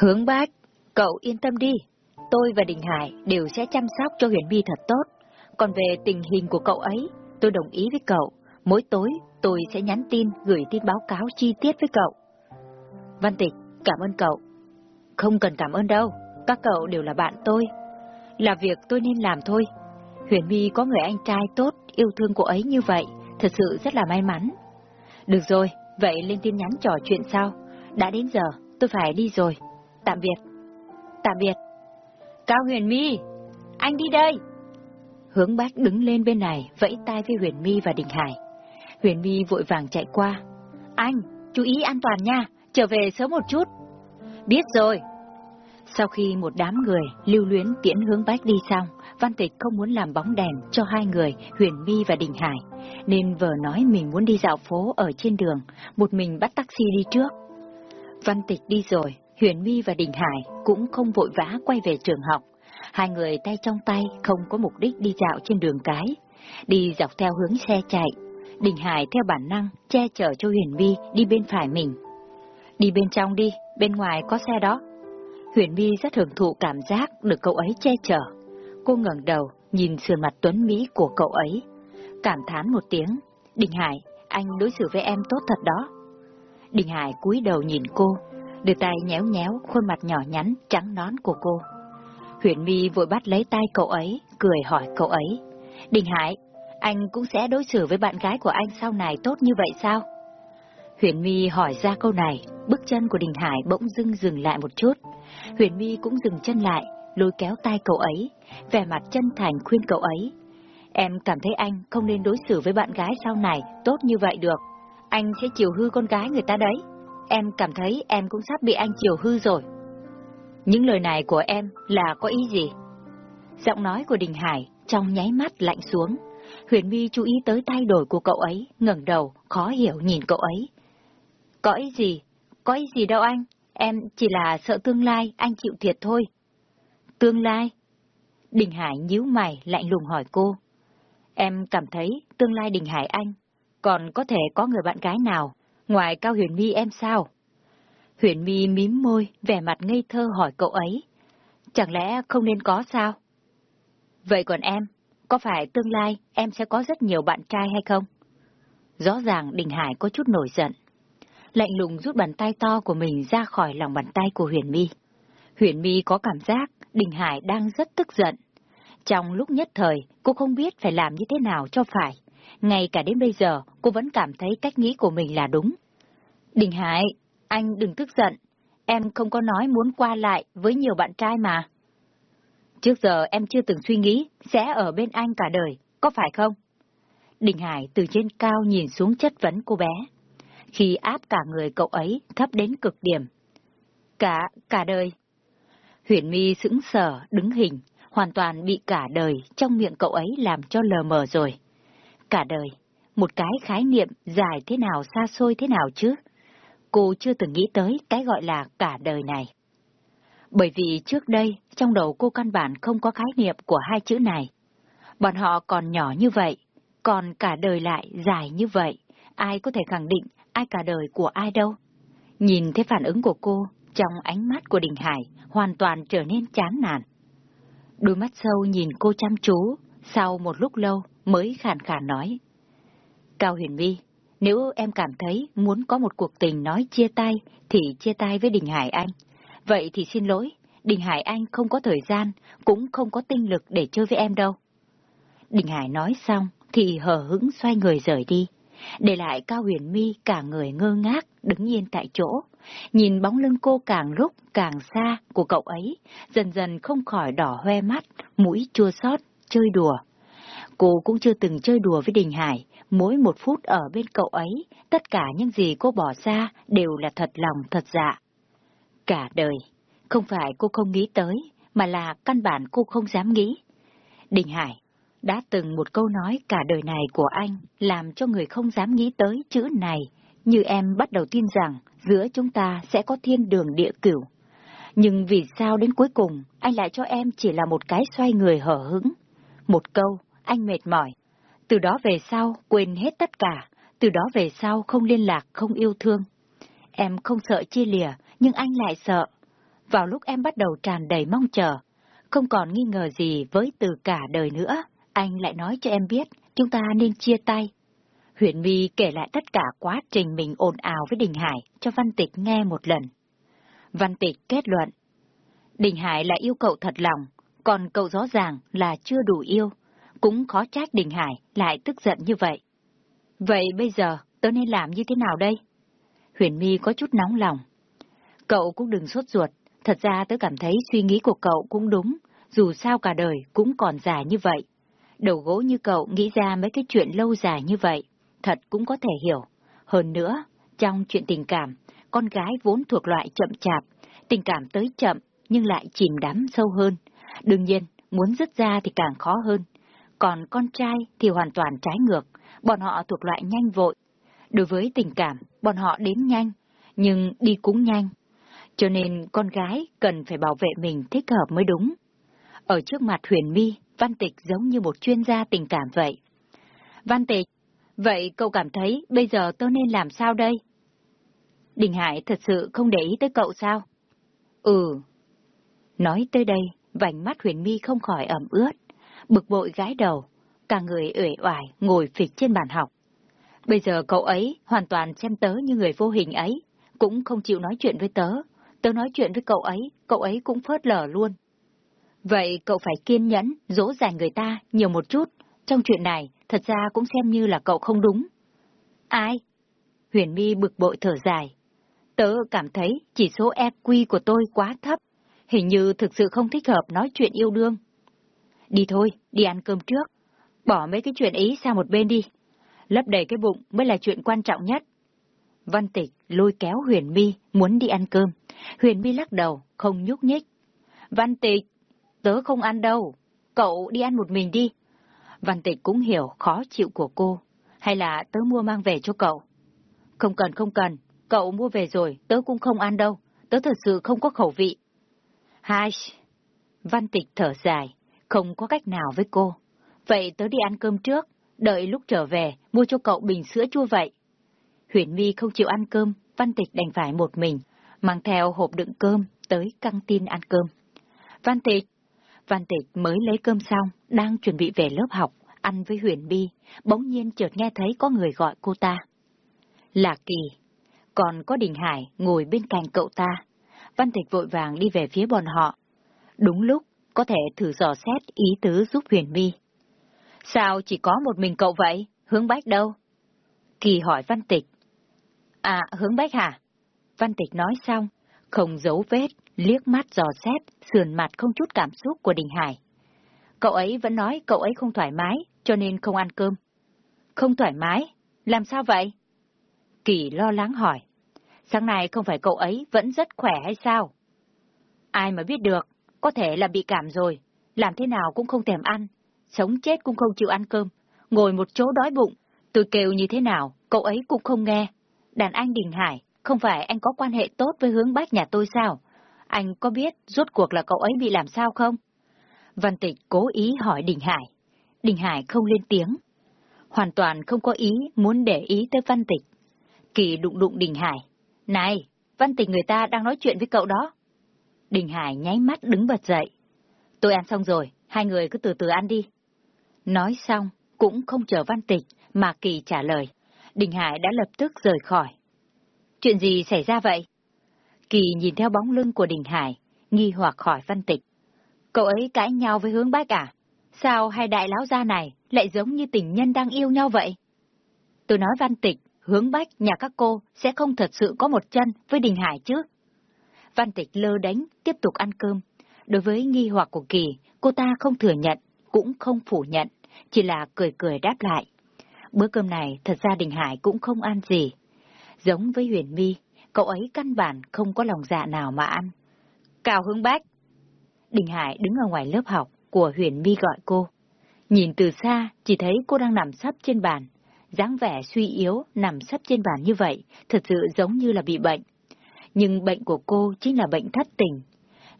Hướng bác, cậu yên tâm đi. Tôi và Đình Hải đều sẽ chăm sóc cho Huyền My thật tốt. Còn về tình hình của cậu ấy, tôi đồng ý với cậu. Mỗi tối tôi sẽ nhắn tin gửi tin báo cáo chi tiết với cậu. Văn Tịch, cảm ơn cậu. Không cần cảm ơn đâu, các cậu đều là bạn tôi. Là việc tôi nên làm thôi. Huyền My có người anh trai tốt, yêu thương cô ấy như vậy, thật sự rất là may mắn. Được rồi, vậy lên tin nhắn trò chuyện sau. Đã đến giờ, tôi phải đi rồi. Tạm biệt. Tạm biệt. Cao Huyền My, anh đi đây. Hướng bác đứng lên bên này, vẫy tay với Huyền My và Đình Hải. Huyền My vội vàng chạy qua. Anh, chú ý an toàn nha, trở về sớm một chút. Biết rồi. Sau khi một đám người lưu luyến tiễn hướng bách đi xong, Văn Tịch không muốn làm bóng đèn cho hai người, Huyền My và Đình Hải, nên vợ nói mình muốn đi dạo phố ở trên đường, một mình bắt taxi đi trước. Văn Tịch đi rồi, Huyền My và Đình Hải cũng không vội vã quay về trường học. Hai người tay trong tay không có mục đích đi dạo trên đường cái, đi dọc theo hướng xe chạy. Đình Hải theo bản năng che chở cho Huyền My đi bên phải mình. Đi bên trong đi, bên ngoài có xe đó. Huyền My rất hưởng thụ cảm giác được cậu ấy che chở. Cô ngẩng đầu, nhìn sườn mặt tuấn Mỹ của cậu ấy. Cảm thán một tiếng, Đình Hải, anh đối xử với em tốt thật đó. Đình Hải cúi đầu nhìn cô, đưa tay nhéo nhéo khuôn mặt nhỏ nhắn, trắng nón của cô. Huyền My vội bắt lấy tay cậu ấy, cười hỏi cậu ấy. Đình Hải, anh cũng sẽ đối xử với bạn gái của anh sau này tốt như vậy sao? Huyền My hỏi ra câu này, bước chân của Đình Hải bỗng dưng dừng lại một chút. Huyền My cũng dừng chân lại, lôi kéo tay cậu ấy, vẻ mặt chân thành khuyên cậu ấy. Em cảm thấy anh không nên đối xử với bạn gái sau này tốt như vậy được. Anh sẽ chiều hư con gái người ta đấy. Em cảm thấy em cũng sắp bị anh chiều hư rồi. Những lời này của em là có ý gì? Giọng nói của Đình Hải trong nháy mắt lạnh xuống. Huyền My chú ý tới thay đổi của cậu ấy, ngẩng đầu, khó hiểu nhìn cậu ấy. Có ý gì? Có ý gì đâu anh? Em chỉ là sợ tương lai anh chịu thiệt thôi. Tương lai? Đình Hải nhíu mày lạnh lùng hỏi cô. Em cảm thấy tương lai Đình Hải anh, còn có thể có người bạn gái nào, ngoài Cao Huyền My em sao? Huyền My mím môi, vẻ mặt ngây thơ hỏi cậu ấy. Chẳng lẽ không nên có sao? Vậy còn em, có phải tương lai em sẽ có rất nhiều bạn trai hay không? Rõ ràng Đình Hải có chút nổi giận. Lạnh lùng rút bàn tay to của mình ra khỏi lòng bàn tay của Huyền My. Huyền My có cảm giác Đình Hải đang rất tức giận. Trong lúc nhất thời, cô không biết phải làm như thế nào cho phải. Ngay cả đến bây giờ, cô vẫn cảm thấy cách nghĩ của mình là đúng. Đình Hải, anh đừng tức giận. Em không có nói muốn qua lại với nhiều bạn trai mà. Trước giờ em chưa từng suy nghĩ sẽ ở bên anh cả đời, có phải không? Đình Hải từ trên cao nhìn xuống chất vấn cô bé. Khi áp cả người cậu ấy thấp đến cực điểm. Cả, cả đời. Huyền My sững sờ, đứng hình, hoàn toàn bị cả đời trong miệng cậu ấy làm cho lờ mờ rồi. Cả đời, một cái khái niệm dài thế nào xa xôi thế nào chứ? Cô chưa từng nghĩ tới cái gọi là cả đời này. Bởi vì trước đây, trong đầu cô căn bản không có khái niệm của hai chữ này. Bọn họ còn nhỏ như vậy, còn cả đời lại dài như vậy, ai có thể khẳng định ai cả đời của ai đâu. Nhìn thấy phản ứng của cô, trong ánh mắt của Đình Hải hoàn toàn trở nên chán nản. Đôi mắt sâu nhìn cô chăm chú, sau một lúc lâu mới khàn khàn nói. Cao Huyền vi nếu em cảm thấy muốn có một cuộc tình nói chia tay, thì chia tay với Đình Hải Anh. Vậy thì xin lỗi, Đình Hải Anh không có thời gian, cũng không có tinh lực để chơi với em đâu. Đình Hải nói xong, thì hờ hững xoay người rời đi, để lại Cao Huyền Mi cả người ngơ ngác, đứng yên tại chỗ, nhìn bóng lưng cô càng lúc càng xa của cậu ấy, dần dần không khỏi đỏ hoe mắt, mũi chua xót, chơi đùa. Cô cũng chưa từng chơi đùa với Đình Hải, mỗi một phút ở bên cậu ấy, tất cả những gì cô bỏ ra đều là thật lòng thật dạ. Cả đời, không phải cô không nghĩ tới, mà là căn bản cô không dám nghĩ. Đình Hải đã từng một câu nói cả đời này của anh làm cho người không dám nghĩ tới chữ này, như em bắt đầu tin rằng giữa chúng ta sẽ có thiên đường địa cửu. Nhưng vì sao đến cuối cùng anh lại cho em chỉ là một cái xoay người hở hững? Một câu, anh mệt mỏi. Từ đó về sau quên hết tất cả, từ đó về sau không liên lạc, không yêu thương. Em không sợ chia lìa, nhưng anh lại sợ. vào lúc em bắt đầu tràn đầy mong chờ, không còn nghi ngờ gì với từ cả đời nữa, anh lại nói cho em biết chúng ta nên chia tay. Huyền My kể lại tất cả quá trình mình ồn ào với Đình Hải cho Văn Tịch nghe một lần. Văn Tịch kết luận, Đình Hải là yêu cậu thật lòng, còn cậu rõ ràng là chưa đủ yêu, cũng khó trách Đình Hải lại tức giận như vậy. Vậy bây giờ tớ nên làm như thế nào đây? Huyền My có chút nóng lòng. Cậu cũng đừng sốt ruột, thật ra tớ cảm thấy suy nghĩ của cậu cũng đúng, dù sao cả đời cũng còn dài như vậy. Đầu gỗ như cậu nghĩ ra mấy cái chuyện lâu dài như vậy, thật cũng có thể hiểu. Hơn nữa, trong chuyện tình cảm, con gái vốn thuộc loại chậm chạp, tình cảm tới chậm nhưng lại chìm đắm sâu hơn. Đương nhiên, muốn dứt ra thì càng khó hơn. Còn con trai thì hoàn toàn trái ngược, bọn họ thuộc loại nhanh vội. Đối với tình cảm, bọn họ đến nhanh, nhưng đi cũng nhanh. Cho nên con gái cần phải bảo vệ mình thích hợp mới đúng. Ở trước mặt huyền mi, Văn Tịch giống như một chuyên gia tình cảm vậy. Văn Tịch, vậy cậu cảm thấy bây giờ tôi nên làm sao đây? Đình Hải thật sự không để ý tới cậu sao? Ừ. Nói tới đây, vành mắt huyền mi không khỏi ẩm ướt, bực bội gái đầu, cả người uể oải ngồi phịch trên bàn học. Bây giờ cậu ấy hoàn toàn xem tớ như người vô hình ấy, cũng không chịu nói chuyện với tớ. Tớ nói chuyện với cậu ấy, cậu ấy cũng phớt lờ luôn. Vậy cậu phải kiên nhẫn, dỗ dành người ta nhiều một chút. Trong chuyện này, thật ra cũng xem như là cậu không đúng. Ai? Huyền My bực bội thở dài. Tớ cảm thấy chỉ số EQ của tôi quá thấp. Hình như thực sự không thích hợp nói chuyện yêu đương. Đi thôi, đi ăn cơm trước. Bỏ mấy cái chuyện ý sang một bên đi. Lấp đầy cái bụng mới là chuyện quan trọng nhất. Văn Tịch lôi kéo Huyền Mi muốn đi ăn cơm. Huyền Mi lắc đầu, không nhúc nhích. Văn Tịch, tớ không ăn đâu. Cậu đi ăn một mình đi. Văn Tịch cũng hiểu khó chịu của cô. Hay là tớ mua mang về cho cậu? Không cần không cần, cậu mua về rồi, tớ cũng không ăn đâu. Tớ thật sự không có khẩu vị. Hai. Văn Tịch thở dài, không có cách nào với cô. Vậy tớ đi ăn cơm trước, đợi lúc trở về, mua cho cậu bình sữa chua vậy. Huyền My không chịu ăn cơm, Văn Tịch đành phải một mình, mang theo hộp đựng cơm tới căng tin ăn cơm. Văn Tịch! Văn Tịch mới lấy cơm xong, đang chuẩn bị về lớp học, ăn với Huyền My, bỗng nhiên chợt nghe thấy có người gọi cô ta. Là Kỳ, còn có Đình Hải ngồi bên cạnh cậu ta. Văn Tịch vội vàng đi về phía bọn họ. Đúng lúc, có thể thử dò xét ý tứ giúp Huyền My. Sao chỉ có một mình cậu vậy? Hướng Bách đâu? Kỳ hỏi Văn Tịch. À, hướng Bách hả? Văn Tịch nói xong, không giấu vết, liếc mắt dò xét, sườn mặt không chút cảm xúc của Đình Hải. Cậu ấy vẫn nói cậu ấy không thoải mái, cho nên không ăn cơm. Không thoải mái? Làm sao vậy? Kỳ lo lắng hỏi. Sáng nay không phải cậu ấy vẫn rất khỏe hay sao? Ai mà biết được, có thể là bị cảm rồi, làm thế nào cũng không thèm ăn, sống chết cũng không chịu ăn cơm, ngồi một chỗ đói bụng, tôi kêu như thế nào, cậu ấy cũng không nghe. Đàn anh Đình Hải, không phải anh có quan hệ tốt với hướng bách nhà tôi sao? Anh có biết rốt cuộc là cậu ấy bị làm sao không? Văn Tịch cố ý hỏi Đình Hải. Đình Hải không lên tiếng. Hoàn toàn không có ý muốn để ý tới Văn Tịch. Kỳ đụng đụng Đình Hải. Này, Văn Tịch người ta đang nói chuyện với cậu đó. Đình Hải nháy mắt đứng bật dậy. Tôi ăn xong rồi, hai người cứ từ từ ăn đi. Nói xong, cũng không chờ Văn Tịch, mà Kỳ trả lời. Đình Hải đã lập tức rời khỏi. Chuyện gì xảy ra vậy? Kỳ nhìn theo bóng lưng của Đình Hải, nghi hoặc hỏi Văn Tịch. Cậu ấy cãi nhau với hướng bách à? Sao hai đại lão gia này lại giống như tình nhân đang yêu nhau vậy? Tôi nói Văn Tịch, hướng bách nhà các cô sẽ không thật sự có một chân với Đình Hải chứ? Văn Tịch lơ đánh, tiếp tục ăn cơm. Đối với nghi hoặc của Kỳ, cô ta không thừa nhận, cũng không phủ nhận, chỉ là cười cười đáp lại. Bữa cơm này thật ra Đình Hải cũng không ăn gì. Giống với Huyền My, cậu ấy căn bản không có lòng dạ nào mà ăn. Cao Hướng Bách! Đình Hải đứng ở ngoài lớp học của Huyền My gọi cô. Nhìn từ xa, chỉ thấy cô đang nằm sấp trên bàn. dáng vẻ suy yếu, nằm sấp trên bàn như vậy, thật sự giống như là bị bệnh. Nhưng bệnh của cô chính là bệnh thất tình.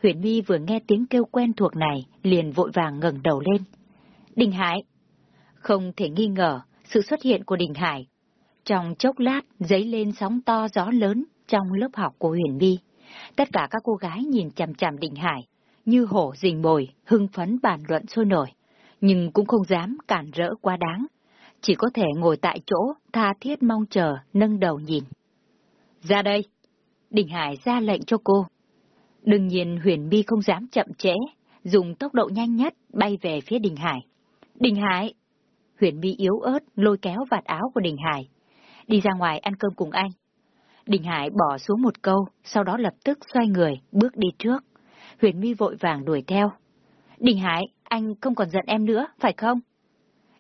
Huyền My vừa nghe tiếng kêu quen thuộc này, liền vội vàng ngẩng đầu lên. Đình Hải! Không thể nghi ngờ, sự xuất hiện của Đình Hải. Trong chốc lát, dấy lên sóng to gió lớn trong lớp học của Huyền Vi. Tất cả các cô gái nhìn chằm chằm Đình Hải, như hổ rình mồi, hưng phấn bàn luận sôi nổi, nhưng cũng không dám cản rỡ quá đáng. Chỉ có thể ngồi tại chỗ, tha thiết mong chờ, nâng đầu nhìn. Ra đây! Đình Hải ra lệnh cho cô. Đương nhiên Huyền My không dám chậm trễ, dùng tốc độ nhanh nhất bay về phía Đình Hải. Đình Hải! Huyền My yếu ớt lôi kéo vạt áo của Đình Hải. Đi ra ngoài ăn cơm cùng anh. Đình Hải bỏ xuống một câu, sau đó lập tức xoay người, bước đi trước. Huyền Mi vội vàng đuổi theo. Đình Hải, anh không còn giận em nữa, phải không?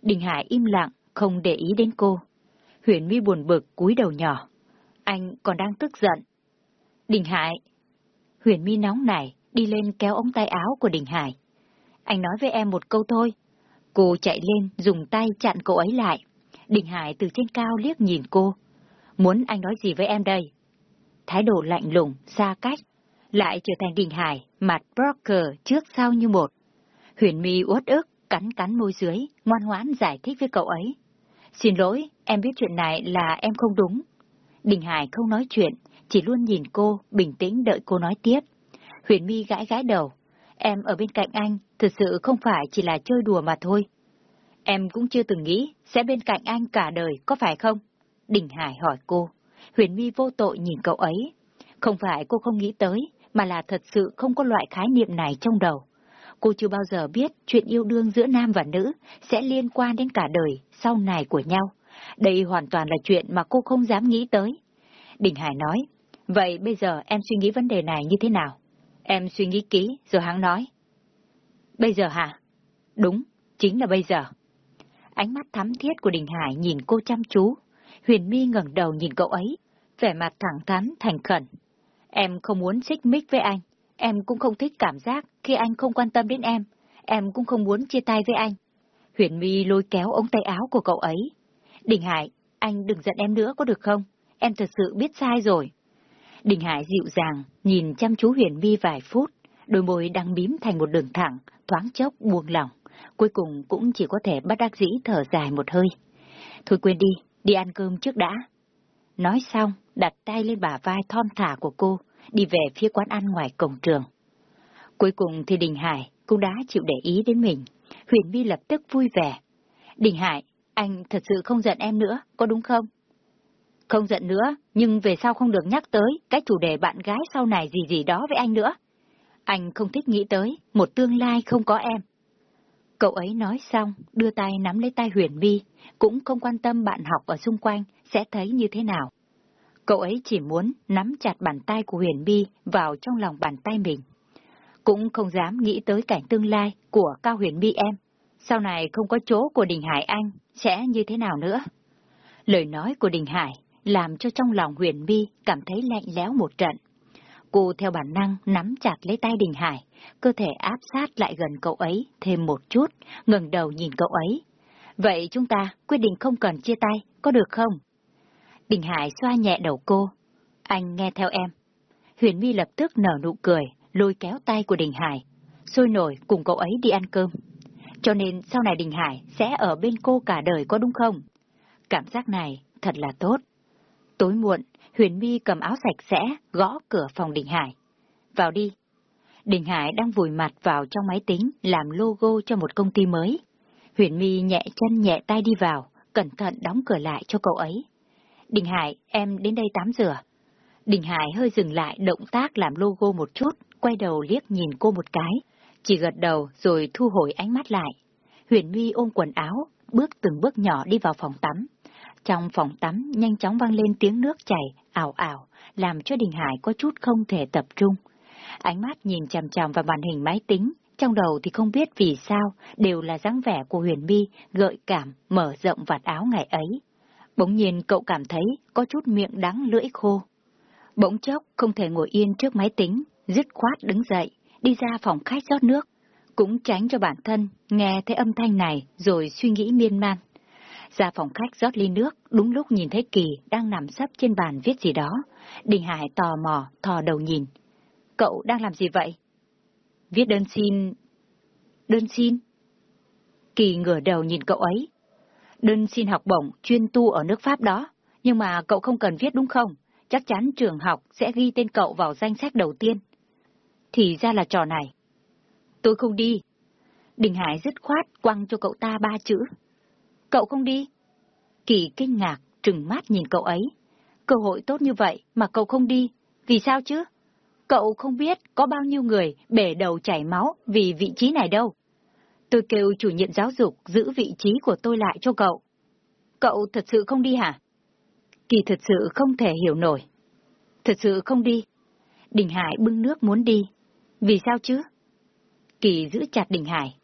Đình Hải im lặng, không để ý đến cô. Huyền Mi buồn bực cúi đầu nhỏ. Anh còn đang tức giận. Đình Hải. Huyền My nóng nảy, đi lên kéo ống tay áo của Đình Hải. Anh nói với em một câu thôi. Cô chạy lên, dùng tay chặn cậu ấy lại. Đình Hải từ trên cao liếc nhìn cô. Muốn anh nói gì với em đây? Thái độ lạnh lùng, xa cách, lại trở thành Đình Hải, mặt broker trước sau như một. Huyền My uất ức, cắn cắn môi dưới, ngoan ngoãn giải thích với cậu ấy. Xin lỗi, em biết chuyện này là em không đúng. Đình Hải không nói chuyện, chỉ luôn nhìn cô, bình tĩnh đợi cô nói tiếp. Huyền My gãi gãi đầu. Em ở bên cạnh anh, thực sự không phải chỉ là chơi đùa mà thôi. Em cũng chưa từng nghĩ sẽ bên cạnh anh cả đời, có phải không? Đình Hải hỏi cô. Huyền My vô tội nhìn cậu ấy. Không phải cô không nghĩ tới, mà là thật sự không có loại khái niệm này trong đầu. Cô chưa bao giờ biết chuyện yêu đương giữa nam và nữ sẽ liên quan đến cả đời sau này của nhau. Đây hoàn toàn là chuyện mà cô không dám nghĩ tới. Đình Hải nói, vậy bây giờ em suy nghĩ vấn đề này như thế nào? Em suy nghĩ kỹ rồi hắn nói. Bây giờ hả? Đúng, chính là bây giờ. Ánh mắt thắm thiết của Đình Hải nhìn cô chăm chú. Huyền My ngẩng đầu nhìn cậu ấy, vẻ mặt thẳng thắn, thành khẩn. Em không muốn xích mích với anh, em cũng không thích cảm giác khi anh không quan tâm đến em, em cũng không muốn chia tay với anh. Huyền My lôi kéo ống tay áo của cậu ấy. Đình Hải, anh đừng giận em nữa có được không? Em thật sự biết sai rồi. Đình Hải dịu dàng, nhìn chăm chú Huyền Vi vài phút, đôi môi đang bím thành một đường thẳng, thoáng chốc buông lỏng. Cuối cùng cũng chỉ có thể bắt đắc dĩ thở dài một hơi. Thôi quên đi, đi ăn cơm trước đã. Nói xong, đặt tay lên bả vai thon thả của cô, đi về phía quán ăn ngoài cổng trường. Cuối cùng thì Đình Hải cũng đã chịu để ý đến mình. Huyền My lập tức vui vẻ. Đình Hải, anh thật sự không giận em nữa, có đúng không? Không giận nữa, nhưng về sau không được nhắc tới cái chủ đề bạn gái sau này gì gì đó với anh nữa. Anh không thích nghĩ tới một tương lai không có em. Cậu ấy nói xong, đưa tay nắm lấy tay Huyền Vi cũng không quan tâm bạn học ở xung quanh sẽ thấy như thế nào. Cậu ấy chỉ muốn nắm chặt bàn tay của Huyền Vi vào trong lòng bàn tay mình. Cũng không dám nghĩ tới cảnh tương lai của Cao Huyền Vi em. Sau này không có chỗ của Đình Hải Anh, sẽ như thế nào nữa? Lời nói của Đình Hải làm cho trong lòng Huyền mi cảm thấy lạnh lẽo một trận. Cô theo bản năng nắm chặt lấy tay Đình Hải, cơ thể áp sát lại gần cậu ấy thêm một chút, ngẩng đầu nhìn cậu ấy. Vậy chúng ta quyết định không cần chia tay, có được không? Đình Hải xoa nhẹ đầu cô. Anh nghe theo em. Huyền My lập tức nở nụ cười, lôi kéo tay của Đình Hải, sôi nổi cùng cậu ấy đi ăn cơm. Cho nên sau này Đình Hải sẽ ở bên cô cả đời có đúng không? Cảm giác này thật là tốt. Tối muộn, Huyền My cầm áo sạch sẽ, gõ cửa phòng Đình Hải. Vào đi. Đình Hải đang vùi mặt vào trong máy tính, làm logo cho một công ty mới. Huyền My nhẹ chân nhẹ tay đi vào, cẩn thận đóng cửa lại cho cậu ấy. Đình Hải, em đến đây tắm rửa. Đình Hải hơi dừng lại động tác làm logo một chút, quay đầu liếc nhìn cô một cái, chỉ gật đầu rồi thu hồi ánh mắt lại. Huyền My ôm quần áo, bước từng bước nhỏ đi vào phòng tắm. Trong phòng tắm nhanh chóng vang lên tiếng nước chảy, ảo ảo, làm cho Đình Hải có chút không thể tập trung. Ánh mắt nhìn chằm chằm vào màn hình máy tính, trong đầu thì không biết vì sao đều là dáng vẻ của Huyền bi gợi cảm mở rộng vạt áo ngày ấy. Bỗng nhiên cậu cảm thấy có chút miệng đắng lưỡi khô. Bỗng chốc không thể ngồi yên trước máy tính, dứt khoát đứng dậy, đi ra phòng khách rót nước. Cũng tránh cho bản thân nghe thấy âm thanh này rồi suy nghĩ miên man. Ra phòng khách rót ly nước, đúng lúc nhìn thấy Kỳ đang nằm sấp trên bàn viết gì đó. Đình Hải tò mò, thò đầu nhìn. Cậu đang làm gì vậy? Viết đơn xin... Đơn xin? Kỳ ngửa đầu nhìn cậu ấy. Đơn xin học bổng chuyên tu ở nước Pháp đó. Nhưng mà cậu không cần viết đúng không? chắc chắn trường học sẽ ghi tên cậu vào danh sách đầu tiên. Thì ra là trò này. Tôi không đi. Đình Hải dứt khoát quăng cho cậu ta ba chữ. Cậu không đi? Kỳ kinh ngạc, trừng mắt nhìn cậu ấy. Cơ hội tốt như vậy mà cậu không đi, vì sao chứ? Cậu không biết có bao nhiêu người bể đầu chảy máu vì vị trí này đâu. Tôi kêu chủ nhiệm giáo dục giữ vị trí của tôi lại cho cậu. Cậu thật sự không đi hả? Kỳ thật sự không thể hiểu nổi. Thật sự không đi. Đình Hải bưng nước muốn đi. Vì sao chứ? Kỳ giữ chặt Đình Hải.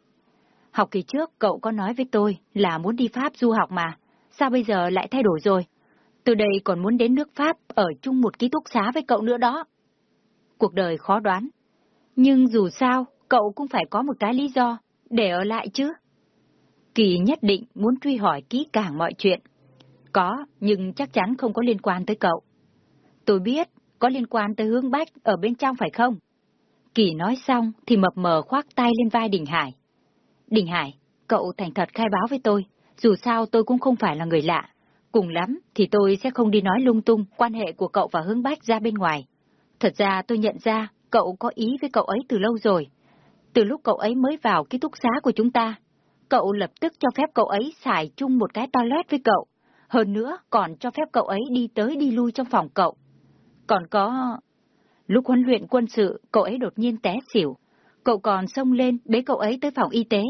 Học kỳ trước cậu có nói với tôi là muốn đi Pháp du học mà. Sao bây giờ lại thay đổi rồi? Từ đây còn muốn đến nước Pháp ở chung một ký túc xá với cậu nữa đó. Cuộc đời khó đoán. Nhưng dù sao, cậu cũng phải có một cái lý do để ở lại chứ. Kỳ nhất định muốn truy hỏi kỹ càng mọi chuyện. Có, nhưng chắc chắn không có liên quan tới cậu. Tôi biết, có liên quan tới hướng bách ở bên trong phải không? Kỳ nói xong thì mập mờ khoác tay lên vai Đình Hải. Đình Hải, cậu thành thật khai báo với tôi, dù sao tôi cũng không phải là người lạ. Cùng lắm thì tôi sẽ không đi nói lung tung quan hệ của cậu và hướng bách ra bên ngoài. Thật ra tôi nhận ra cậu có ý với cậu ấy từ lâu rồi. Từ lúc cậu ấy mới vào ký túc xá của chúng ta, cậu lập tức cho phép cậu ấy xài chung một cái toilet với cậu. Hơn nữa còn cho phép cậu ấy đi tới đi lui trong phòng cậu. Còn có... Lúc huấn luyện quân sự, cậu ấy đột nhiên té xỉu. Cậu còn xông lên bế cậu ấy tới phòng y tế.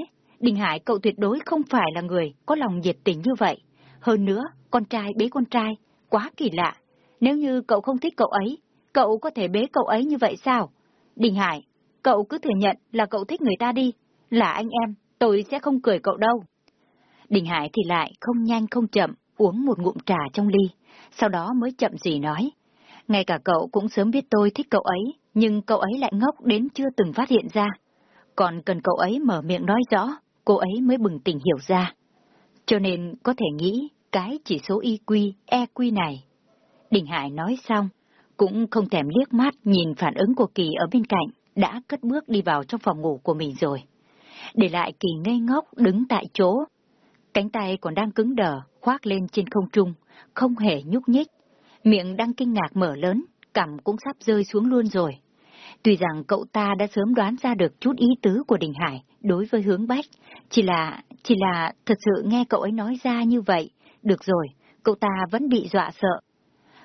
Đình Hải cậu tuyệt đối không phải là người có lòng nhiệt tình như vậy. Hơn nữa, con trai bế con trai, quá kỳ lạ. Nếu như cậu không thích cậu ấy, cậu có thể bế cậu ấy như vậy sao? Đình Hải, cậu cứ thừa nhận là cậu thích người ta đi. Là anh em, tôi sẽ không cười cậu đâu. Đình Hải thì lại không nhanh không chậm, uống một ngụm trà trong ly, sau đó mới chậm gì nói. Ngay cả cậu cũng sớm biết tôi thích cậu ấy, nhưng cậu ấy lại ngốc đến chưa từng phát hiện ra. Còn cần cậu ấy mở miệng nói rõ, cô ấy mới bừng tỉnh hiểu ra. Cho nên có thể nghĩ cái chỉ số IQ, EQ này. Đình Hải nói xong, cũng không thèm liếc mắt nhìn phản ứng của Kỳ ở bên cạnh, đã cất bước đi vào trong phòng ngủ của mình rồi. Để lại Kỳ ngây ngốc đứng tại chỗ. Cánh tay còn đang cứng đờ, khoác lên trên không trung, không hề nhúc nhích. Miệng đang kinh ngạc mở lớn, cằm cũng sắp rơi xuống luôn rồi. Tuy rằng cậu ta đã sớm đoán ra được chút ý tứ của Đình Hải đối với hướng bách, chỉ là, chỉ là thật sự nghe cậu ấy nói ra như vậy, được rồi, cậu ta vẫn bị dọa sợ.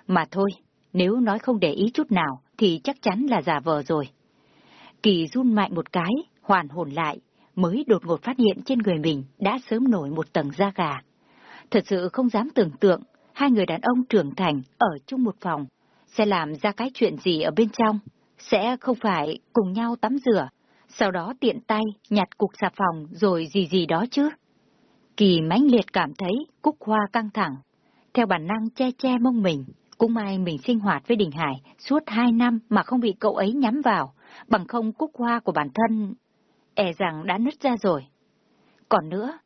Mà thôi, nếu nói không để ý chút nào thì chắc chắn là giả vờ rồi. Kỳ run mạnh một cái, hoàn hồn lại, mới đột ngột phát hiện trên người mình đã sớm nổi một tầng da gà. Thật sự không dám tưởng tượng, hai người đàn ông trưởng thành ở chung một phòng, sẽ làm ra cái chuyện gì ở bên trong, sẽ không phải cùng nhau tắm rửa, sau đó tiện tay nhặt cục xà phòng rồi gì gì đó chứ. Kỳ mãnh liệt cảm thấy Cúc Hoa căng thẳng, theo bản năng che che mông mình, cũng may mình sinh hoạt với Đình Hải suốt hai năm mà không bị cậu ấy nhắm vào, bằng không Cúc Hoa của bản thân, e rằng đã nứt ra rồi. Còn nữa,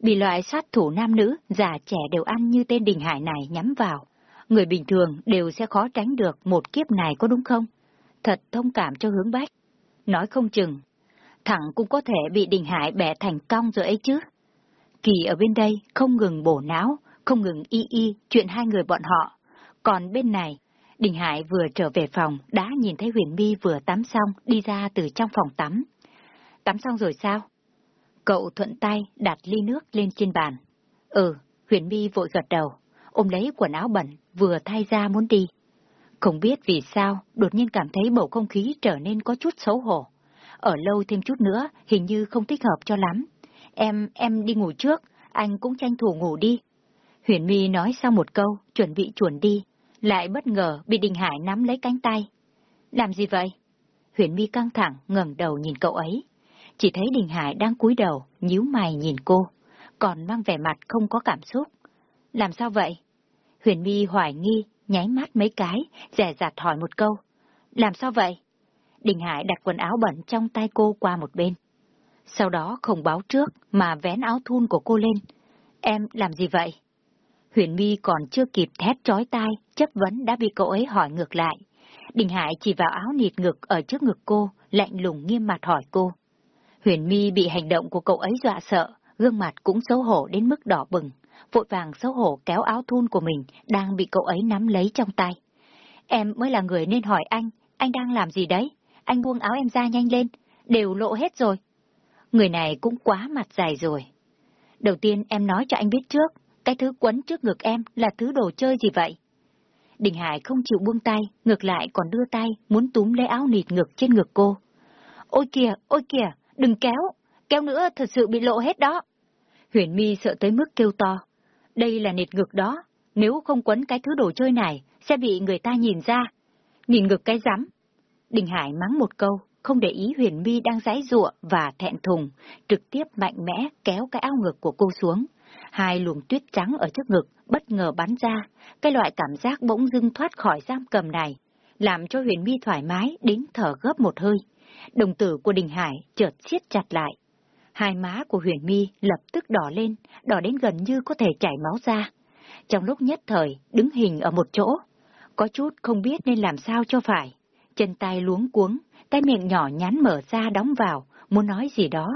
bị loại sát thủ nam nữ, già trẻ đều ăn như tên Đình Hải này nhắm vào, người bình thường đều sẽ khó tránh được một kiếp này có đúng không? Thật thông cảm cho hướng bách. Nói không chừng, thẳng cũng có thể bị Đình Hải bẻ thành cong rồi ấy chứ. Kỳ ở bên đây không ngừng bổ não, không ngừng y y chuyện hai người bọn họ. Còn bên này, Đình Hải vừa trở về phòng đã nhìn thấy Huyền My vừa tắm xong đi ra từ trong phòng tắm. Tắm xong rồi sao? Cậu thuận tay đặt ly nước lên trên bàn. Ừ, Huyền My vội gật đầu, ôm lấy quần áo bẩn, vừa thay ra muốn đi. Không biết vì sao, đột nhiên cảm thấy bầu không khí trở nên có chút xấu hổ. Ở lâu thêm chút nữa, hình như không thích hợp cho lắm. Em, em đi ngủ trước, anh cũng tranh thủ ngủ đi. Huyền My nói sau một câu, chuẩn bị chuẩn đi, lại bất ngờ bị Đình Hải nắm lấy cánh tay. Làm gì vậy? Huyền My căng thẳng, ngẩng đầu nhìn cậu ấy. Chỉ thấy Đình Hải đang cúi đầu, nhíu mày nhìn cô, còn mang vẻ mặt không có cảm xúc. Làm sao vậy? Huyền My hoài nghi, nháy mắt mấy cái, rẻ rạt hỏi một câu. Làm sao vậy? Đình Hải đặt quần áo bẩn trong tay cô qua một bên. Sau đó không báo trước mà vén áo thun của cô lên. Em làm gì vậy? Huyền My còn chưa kịp thét trói tai, chất vấn đã bị cậu ấy hỏi ngược lại. Đình Hải chỉ vào áo nịt ngực ở trước ngực cô, lạnh lùng nghiêm mặt hỏi cô. Huyền My bị hành động của cậu ấy dọa sợ, gương mặt cũng xấu hổ đến mức đỏ bừng, vội vàng xấu hổ kéo áo thun của mình đang bị cậu ấy nắm lấy trong tay. em mới là người nên hỏi anh, anh đang làm gì đấy? Anh buông áo em ra nhanh lên, đều lộ hết rồi. Người này cũng quá mặt dài rồi. Đầu tiên em nói cho anh biết trước, cái thứ quấn trước ngực em là thứ đồ chơi gì vậy? Đình Hải không chịu buông tay, ngược lại còn đưa tay, muốn túm lấy áo nịt ngực trên ngực cô. Ôi kìa, ôi kìa, đừng kéo, kéo nữa thật sự bị lộ hết đó. Huyền My sợ tới mức kêu to. Đây là nịt ngực đó, nếu không quấn cái thứ đồ chơi này, sẽ bị người ta nhìn ra. Nhìn ngực cái rắm. Đình Hải mắng một câu, không để ý Huyền My đang giãy giụa và thẹn thùng, trực tiếp mạnh mẽ kéo cái áo ngực của cô xuống. Hai luồng tuyết trắng ở trước ngực bất ngờ bắn ra, cái loại cảm giác bỗng dưng thoát khỏi giam cầm này, làm cho Huyền My thoải mái đến thở gấp một hơi. Đồng tử của Đình Hải chợt siết chặt lại. Hai má của Huyền Mi lập tức đỏ lên, đỏ đến gần như có thể chảy máu ra. Trong lúc nhất thời, đứng hình ở một chỗ, có chút không biết nên làm sao cho phải. Chân tay luống cuống, cái miệng nhỏ nhắn mở ra đóng vào, muốn nói gì đó,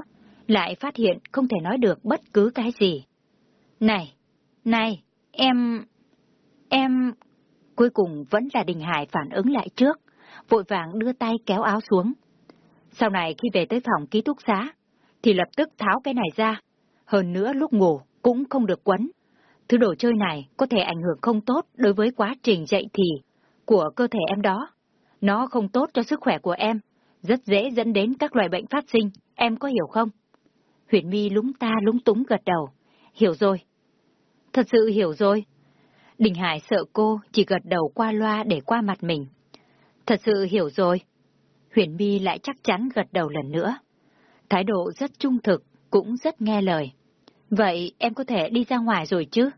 lại phát hiện không thể nói được bất cứ cái gì. Này, này, em... em... Cuối cùng vẫn là Đình Hải phản ứng lại trước, vội vàng đưa tay kéo áo xuống. Sau này khi về tới phòng ký túc xá, thì lập tức tháo cái này ra. Hơn nữa lúc ngủ cũng không được quấn. Thứ đồ chơi này có thể ảnh hưởng không tốt đối với quá trình dậy thì của cơ thể em đó. Nó không tốt cho sức khỏe của em, rất dễ dẫn đến các loại bệnh phát sinh, em có hiểu không? Huyền My lúng ta lúng túng gật đầu. Hiểu rồi. Thật sự hiểu rồi. Đình Hải sợ cô chỉ gật đầu qua loa để qua mặt mình. Thật sự hiểu rồi. Huyền My lại chắc chắn gật đầu lần nữa. Thái độ rất trung thực, cũng rất nghe lời. Vậy em có thể đi ra ngoài rồi chứ?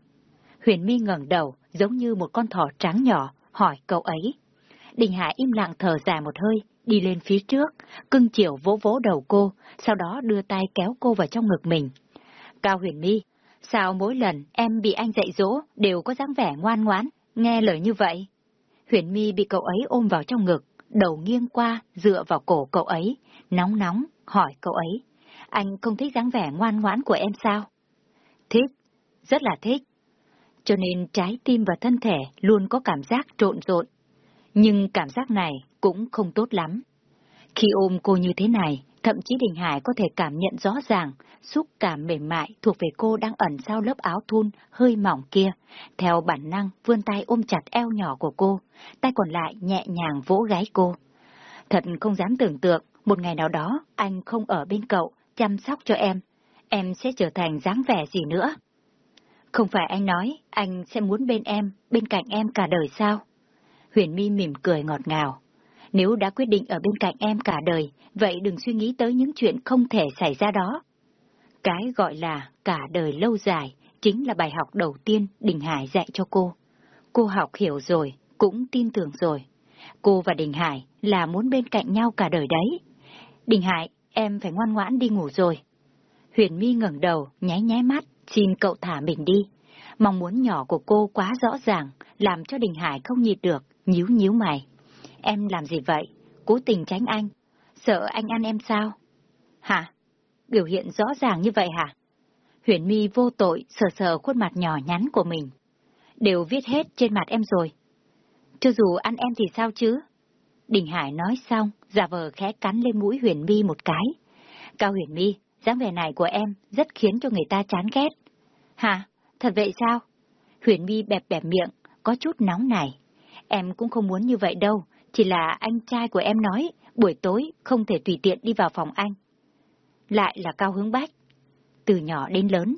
Huyền My ngẩng đầu, giống như một con thỏ trắng nhỏ, hỏi cậu ấy. Đình Hải im lặng thở dài một hơi, đi lên phía trước, cưng chiều vỗ vỗ đầu cô, sau đó đưa tay kéo cô vào trong ngực mình. Cao Huyền My, sao mỗi lần em bị anh dạy dỗ đều có dáng vẻ ngoan ngoãn, nghe lời như vậy? Huyền My bị cậu ấy ôm vào trong ngực, đầu nghiêng qua, dựa vào cổ cậu ấy, nóng nóng, hỏi cậu ấy. Anh không thích dáng vẻ ngoan ngoãn của em sao? Thích, rất là thích. Cho nên trái tim và thân thể luôn có cảm giác trộn rộn. Nhưng cảm giác này cũng không tốt lắm. Khi ôm cô như thế này, thậm chí Đình Hải có thể cảm nhận rõ ràng xúc cảm mềm mại thuộc về cô đang ẩn sau lớp áo thun hơi mỏng kia. Theo bản năng vươn tay ôm chặt eo nhỏ của cô, tay còn lại nhẹ nhàng vỗ gáy cô. Thật không dám tưởng tượng, một ngày nào đó anh không ở bên cậu, chăm sóc cho em, em sẽ trở thành dáng vẻ gì nữa? Không phải anh nói anh sẽ muốn bên em, bên cạnh em cả đời sao? Huyền My mỉm cười ngọt ngào. Nếu đã quyết định ở bên cạnh em cả đời, vậy đừng suy nghĩ tới những chuyện không thể xảy ra đó. Cái gọi là cả đời lâu dài chính là bài học đầu tiên Đình Hải dạy cho cô. Cô học hiểu rồi, cũng tin tưởng rồi. Cô và Đình Hải là muốn bên cạnh nhau cả đời đấy. Đình Hải, em phải ngoan ngoãn đi ngủ rồi. Huyền My ngẩng đầu, nháy nháy mắt, xin cậu thả mình đi. Mong muốn nhỏ của cô quá rõ ràng, làm cho Đình Hải không nhịn được, nhíu nhíu mày. Em làm gì vậy? Cố tình tránh anh. Sợ anh ăn em sao? Hả? Biểu hiện rõ ràng như vậy hả? Huyền My vô tội sờ sờ khuôn mặt nhỏ nhắn của mình. Đều viết hết trên mặt em rồi. Cho dù ăn em thì sao chứ? Đình Hải nói xong, giả vờ khẽ cắn lên mũi Huyền Mi một cái. Cao Huyền Mi, dáng vẻ này của em rất khiến cho người ta chán ghét. Hả? Thật vậy sao? Huyền Mi bẹp bẹp miệng, có chút nóng này. Em cũng không muốn như vậy đâu, chỉ là anh trai của em nói, buổi tối không thể tùy tiện đi vào phòng anh. Lại là Cao Hướng Bách. Từ nhỏ đến lớn,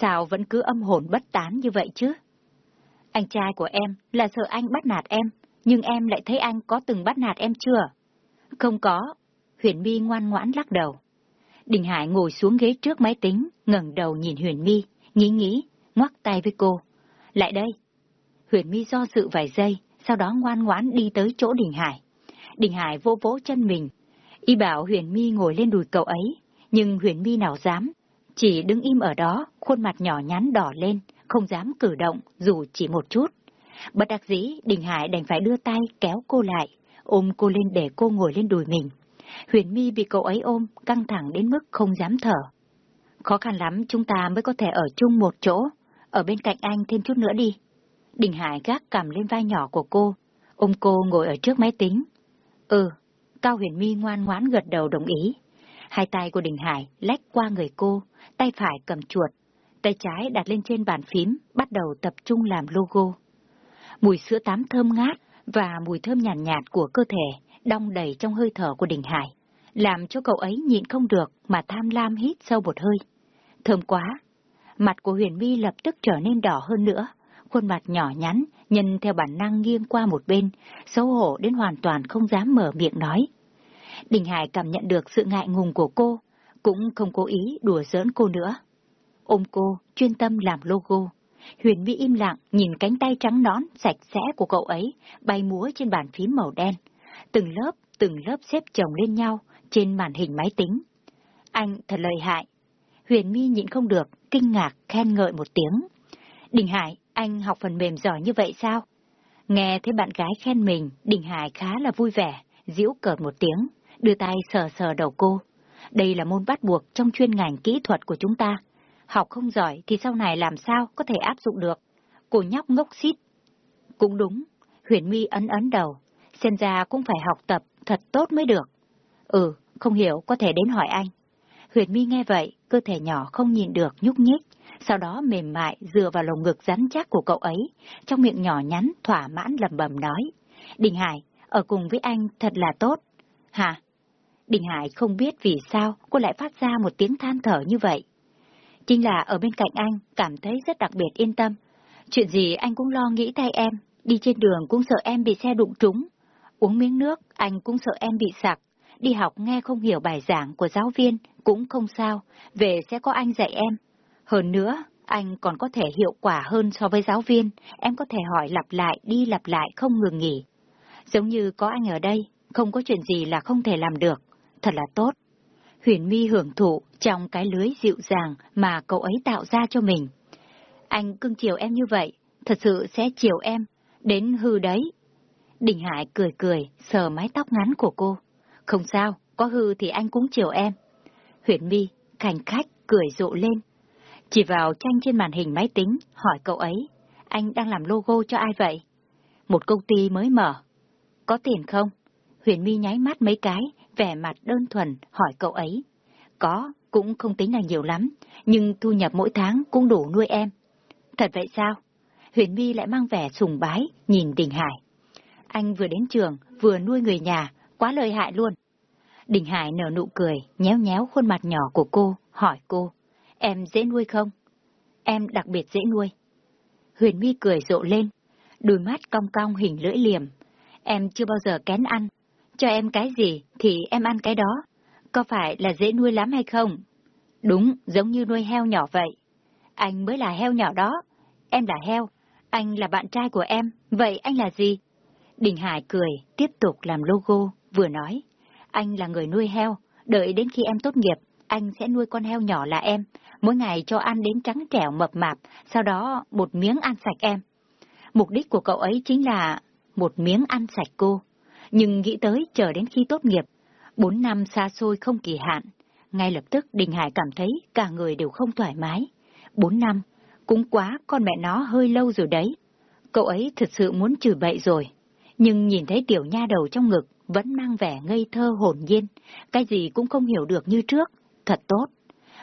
sao vẫn cứ âm hồn bất tán như vậy chứ? Anh trai của em là sợ anh bắt nạt em, nhưng em lại thấy anh có từng bắt nạt em chưa? Không có. Huyền My ngoan ngoãn lắc đầu. Đình Hải ngồi xuống ghế trước máy tính, ngẩng đầu nhìn Huyền My, nghĩ nghĩ, ngoắc tay với cô. Lại đây. Huyền My do dự vài giây, sau đó ngoan ngoãn đi tới chỗ Đình Hải. Đình Hải vô vỗ chân mình. Y bảo Huyền My ngồi lên đùi cậu ấy, nhưng Huyền My nào dám. Chỉ đứng im ở đó, khuôn mặt nhỏ nhắn đỏ lên, không dám cử động dù chỉ một chút. Bất đắc dĩ, Đình Hải đành phải đưa tay kéo cô lại, ôm cô lên để cô ngồi lên đùi mình. Huyền Mi bị cậu ấy ôm, căng thẳng đến mức không dám thở. Khó khăn lắm chúng ta mới có thể ở chung một chỗ, ở bên cạnh anh thêm chút nữa đi. Đình Hải gác cầm lên vai nhỏ của cô, Ôm cô ngồi ở trước máy tính. Ừ, Cao Huyền Mi ngoan ngoãn gật đầu đồng ý. Hai tay của Đình Hải lách qua người cô, tay phải cầm chuột, tay trái đặt lên trên bàn phím, bắt đầu tập trung làm logo. Mùi sữa tắm thơm ngát và mùi thơm nhàn nhạt, nhạt của cơ thể đong đầy trong hơi thở của Đình Hải, làm cho cậu ấy nhịn không được mà tham lam hít sâu một hơi. Thơm quá! Mặt của Huyền My lập tức trở nên đỏ hơn nữa, khuôn mặt nhỏ nhắn, nhân theo bản năng nghiêng qua một bên, xấu hổ đến hoàn toàn không dám mở miệng nói. Đình Hải cảm nhận được sự ngại ngùng của cô, cũng không cố ý đùa giỡn cô nữa. Ôm cô, chuyên tâm làm logo. Huyền Vi im lặng nhìn cánh tay trắng nõn, sạch sẽ của cậu ấy, bay múa trên bàn phím màu đen. Từng lớp, từng lớp xếp chồng lên nhau trên màn hình máy tính. Anh thật lợi hại. Huyền My nhịn không được, kinh ngạc, khen ngợi một tiếng. Đình Hải, anh học phần mềm giỏi như vậy sao? Nghe thấy bạn gái khen mình, Đình Hải khá là vui vẻ, giễu cợt một tiếng, đưa tay sờ sờ đầu cô. Đây là môn bắt buộc trong chuyên ngành kỹ thuật của chúng ta. Học không giỏi thì sau này làm sao có thể áp dụng được? Cô nhóc ngốc xít. Cũng đúng, Huyền My ấn ấn đầu, xem ra cũng phải học tập thật tốt mới được. Ừ, không hiểu có thể đến hỏi anh. Huyền My nghe vậy, cơ thể nhỏ không nhìn được nhúc nhích, sau đó mềm mại dựa vào lồng ngực rắn chắc của cậu ấy, trong miệng nhỏ nhắn thỏa mãn lầm bầm nói. Đình Hải, ở cùng với anh thật là tốt. Hả? Đình Hải không biết vì sao cô lại phát ra một tiếng than thở như vậy. Chính là ở bên cạnh anh, cảm thấy rất đặc biệt yên tâm. Chuyện gì anh cũng lo nghĩ thay em, đi trên đường cũng sợ em bị xe đụng trúng. Uống miếng nước, anh cũng sợ em bị sặc. Đi học nghe không hiểu bài giảng của giáo viên, cũng không sao, về sẽ có anh dạy em. Hơn nữa, anh còn có thể hiệu quả hơn so với giáo viên, em có thể hỏi lặp lại đi lặp lại không ngừng nghỉ. Giống như có anh ở đây, không có chuyện gì là không thể làm được, thật là tốt. Huyền My hưởng thụ trong cái lưới dịu dàng mà cậu ấy tạo ra cho mình. Anh cưng chiều em như vậy, thật sự sẽ chiều em, đến hư đấy. Đình Hải cười cười, sờ mái tóc ngắn của cô. Không sao, có hư thì anh cũng chiều em. Huyền My, khành khách, cười rộ lên. Chỉ vào tranh trên màn hình máy tính, hỏi cậu ấy, anh đang làm logo cho ai vậy? Một công ty mới mở. Có tiền không? Huyền My nháy mắt mấy cái, vẻ mặt đơn thuần, hỏi cậu ấy. Có, cũng không tính là nhiều lắm, nhưng thu nhập mỗi tháng cũng đủ nuôi em. Thật vậy sao? Huyền My lại mang vẻ sùng bái, nhìn Đình Hải. Anh vừa đến trường, vừa nuôi người nhà, quá lợi hại luôn. Đình Hải nở nụ cười, nhéo nhéo khuôn mặt nhỏ của cô, hỏi cô. Em dễ nuôi không? Em đặc biệt dễ nuôi. Huyền My cười rộ lên, đôi mắt cong cong hình lưỡi liềm. Em chưa bao giờ kén ăn. Cho em cái gì thì em ăn cái đó. Có phải là dễ nuôi lắm hay không? Đúng, giống như nuôi heo nhỏ vậy. Anh mới là heo nhỏ đó. Em là heo. Anh là bạn trai của em. Vậy anh là gì? Đình Hải cười, tiếp tục làm logo, vừa nói. Anh là người nuôi heo. Đợi đến khi em tốt nghiệp, anh sẽ nuôi con heo nhỏ là em, mỗi ngày cho ăn đến trắng trẻo mập mạp, sau đó một miếng ăn sạch em. Mục đích của cậu ấy chính là một miếng ăn sạch cô. Nhưng nghĩ tới chờ đến khi tốt nghiệp, bốn năm xa xôi không kỳ hạn, ngay lập tức Đình Hải cảm thấy cả người đều không thoải mái. Bốn năm, cũng quá con mẹ nó hơi lâu rồi đấy. Cậu ấy thật sự muốn chửi bậy rồi. Nhưng nhìn thấy tiểu nha đầu trong ngực vẫn mang vẻ ngây thơ hồn nhiên, cái gì cũng không hiểu được như trước, thật tốt.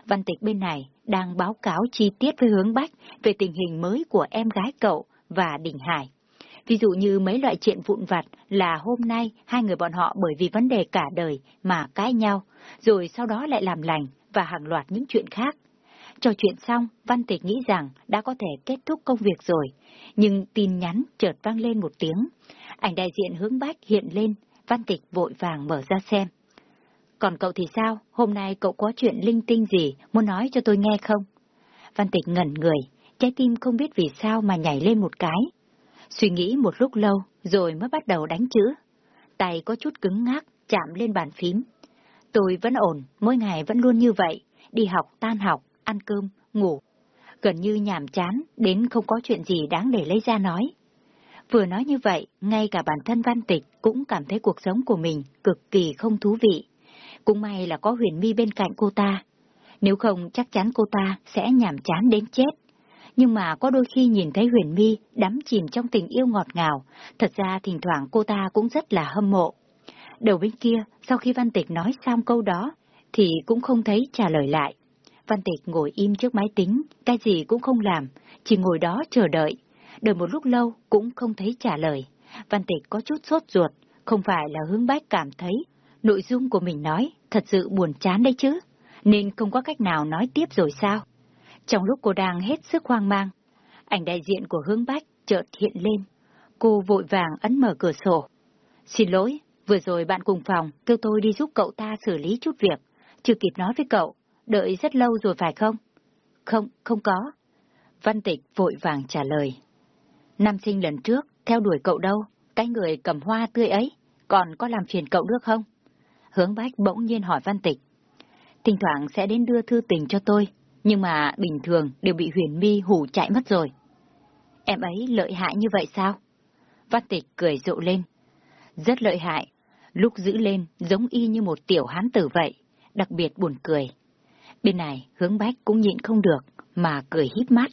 Văn tịch bên này đang báo cáo chi tiết với hướng Bách về tình hình mới của em gái cậu và Đình Hải. Ví dụ như mấy loại chuyện vụn vặt là hôm nay hai người bọn họ bởi vì vấn đề cả đời mà cãi nhau, rồi sau đó lại làm lành và hàng loạt những chuyện khác. Trò chuyện xong, Văn Tịch nghĩ rằng đã có thể kết thúc công việc rồi, nhưng tin nhắn chợt vang lên một tiếng. Ảnh đại diện hướng Bách hiện lên, Văn Tịch vội vàng mở ra xem. Còn cậu thì sao? Hôm nay cậu có chuyện linh tinh gì muốn nói cho tôi nghe không? Văn Tịch ngẩn người, trái tim không biết vì sao mà nhảy lên một cái. Suy nghĩ một lúc lâu, rồi mới bắt đầu đánh chữ. Tay có chút cứng ngắc, chạm lên bàn phím. Tôi vẫn ổn, mỗi ngày vẫn luôn như vậy, đi học, tan học, ăn cơm, ngủ. Gần như nhàm chán, đến không có chuyện gì đáng để lấy ra nói. Vừa nói như vậy, ngay cả bản thân Văn Tịch cũng cảm thấy cuộc sống của mình cực kỳ không thú vị. Cũng may là có huyền mi bên cạnh cô ta. Nếu không chắc chắn cô ta sẽ nhàm chán đến chết nhưng mà có đôi khi nhìn thấy Huyền Mi đắm chìm trong tình yêu ngọt ngào, thật ra thỉnh thoảng cô ta cũng rất là hâm mộ. Đầu bên kia, sau khi Văn Tịch nói xong câu đó, thì cũng không thấy trả lời lại. Văn Tịch ngồi im trước máy tính, cái gì cũng không làm, chỉ ngồi đó chờ đợi. Đợi một lúc lâu cũng không thấy trả lời. Văn Tịch có chút sốt ruột, không phải là hướng bách cảm thấy nội dung của mình nói thật sự buồn chán đấy chứ, nên không có cách nào nói tiếp rồi sao? Trong lúc cô đang hết sức hoang mang, ảnh đại diện của hướng bách chợt hiện lên. Cô vội vàng ấn mở cửa sổ. Xin lỗi, vừa rồi bạn cùng phòng kêu tôi đi giúp cậu ta xử lý chút việc. Chưa kịp nói với cậu, đợi rất lâu rồi phải không? Không, không có. Văn Tịch vội vàng trả lời. Nam sinh lần trước, theo đuổi cậu đâu, cái người cầm hoa tươi ấy, còn có làm phiền cậu được không? Hướng Bách bỗng nhiên hỏi Văn Tịch. Thỉnh thoảng sẽ đến đưa thư tình cho tôi, nhưng mà bình thường đều bị huyền mi hù chạy mất rồi. Em ấy lợi hại như vậy sao? Văn Tịch cười rộ lên. Rất lợi hại, lúc giữ lên giống y như một tiểu hán tử vậy, đặc biệt buồn cười. Bên này hướng bách cũng nhịn không được, mà cười híp mắt.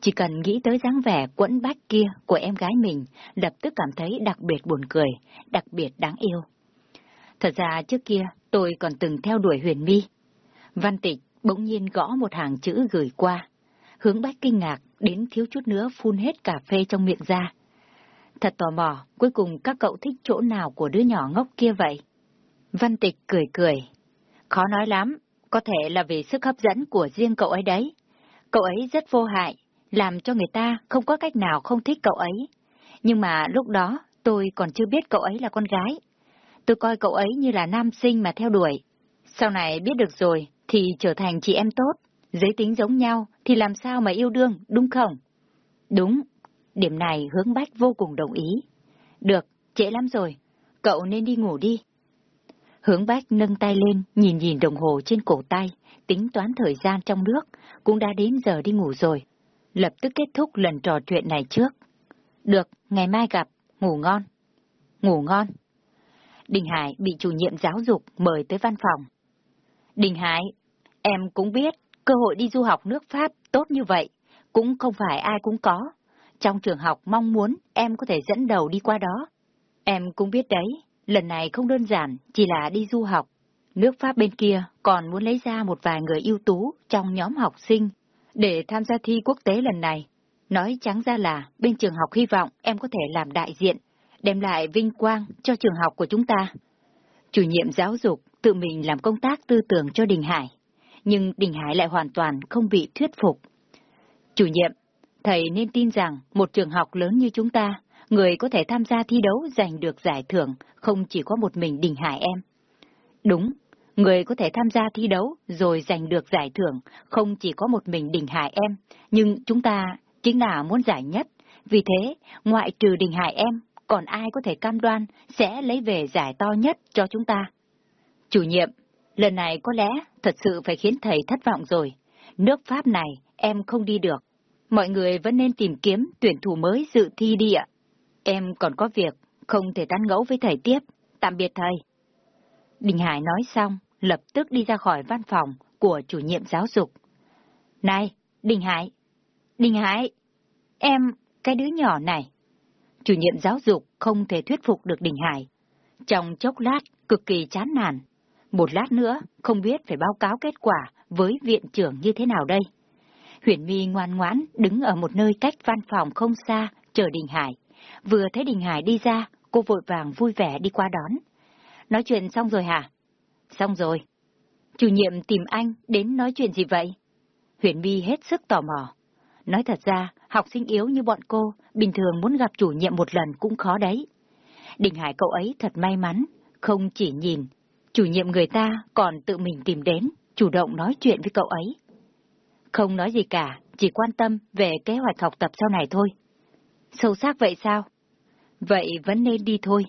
Chỉ cần nghĩ tới dáng vẻ quẫn bách kia của em gái mình, lập tức cảm thấy đặc biệt buồn cười, đặc biệt đáng yêu. Thật ra trước kia tôi còn từng theo đuổi huyền mi. Văn tịch bỗng nhiên gõ một hàng chữ gửi qua. Hướng bách kinh ngạc, đến thiếu chút nữa phun hết cà phê trong miệng ra. Thật tò mò, cuối cùng các cậu thích chỗ nào của đứa nhỏ ngốc kia vậy? Văn tịch cười cười. Khó nói lắm, có thể là vì sức hấp dẫn của riêng cậu ấy đấy. Cậu ấy rất vô hại, làm cho người ta không có cách nào không thích cậu ấy. Nhưng mà lúc đó tôi còn chưa biết cậu ấy là con gái. Tôi coi cậu ấy như là nam sinh mà theo đuổi. Sau này biết được rồi thì trở thành chị em tốt, giới tính giống nhau thì làm sao mà yêu đương, đúng không? Đúng, điểm này hướng bách vô cùng đồng ý. Được, trễ lắm rồi, cậu nên đi ngủ đi. Hướng bách nâng tay lên, nhìn nhìn đồng hồ trên cổ tay, tính toán thời gian trong nước, cũng đã đến giờ đi ngủ rồi. Lập tức kết thúc lần trò chuyện này trước. Được, ngày mai gặp, ngủ ngon. Ngủ ngon. Đình Hải bị chủ nhiệm giáo dục mời tới văn phòng. Đình Hải, em cũng biết cơ hội đi du học nước Pháp tốt như vậy, cũng không phải ai cũng có. Trong trường học mong muốn em có thể dẫn đầu đi qua đó. Em cũng biết đấy, lần này không đơn giản, chỉ là đi du học. Nước Pháp bên kia còn muốn lấy ra một vài người ưu tú trong nhóm học sinh để tham gia thi quốc tế lần này. Nói trắng ra là bên trường học hy vọng em có thể làm đại diện, đem lại vinh quang cho trường học của chúng ta. Chủ nhiệm giáo dục tự mình làm công tác tư tưởng cho Đình Hải, nhưng Đình Hải lại hoàn toàn không bị thuyết phục. Chủ nhiệm, thầy nên tin rằng một trường học lớn như chúng ta, người có thể tham gia thi đấu giành được giải thưởng không chỉ có một mình Đình Hải em. Đúng, người có thể tham gia thi đấu rồi giành được giải thưởng không chỉ có một mình Đình Hải em, nhưng chúng ta chính là muốn giải nhất. Vì thế, ngoại trừ Đình Hải em, còn ai có thể cam đoan sẽ lấy về giải to nhất cho chúng ta? Chủ nhiệm, lần này có lẽ thật sự phải khiến thầy thất vọng rồi. Nước Pháp này em không đi được. Mọi người vẫn nên tìm kiếm tuyển thủ mới dự thi đi ạ. Em còn có việc, không thể tán ngẫu với thầy tiếp. Tạm biệt thầy. Đình Hải nói xong, lập tức đi ra khỏi văn phòng của chủ nhiệm giáo dục. Này, Đình Hải! Đình Hải! Em, cái đứa nhỏ này! Chủ nhiệm giáo dục không thể thuyết phục được Đình Hải. Trong chốc lát, cực kỳ chán nản. Một lát nữa, không biết phải báo cáo kết quả với viện trưởng như thế nào đây. Huyền My ngoan ngoãn đứng ở một nơi cách văn phòng không xa, chờ Đình Hải. Vừa thấy Đình Hải đi ra, cô vội vàng vui vẻ đi qua đón. Nói chuyện xong rồi hả? Xong rồi. Chủ nhiệm tìm anh đến nói chuyện gì vậy? Huyền My hết sức tò mò. Nói thật ra, học sinh yếu như bọn cô, bình thường muốn gặp chủ nhiệm một lần cũng khó đấy. Đình Hải cậu ấy thật may mắn, không chỉ nhìn, chủ nhiệm người ta còn tự mình tìm đến, chủ động nói chuyện với cậu ấy. Không nói gì cả, chỉ quan tâm về kế hoạch học tập sau này thôi. Sâu sắc vậy sao? Vậy vẫn nên đi thôi.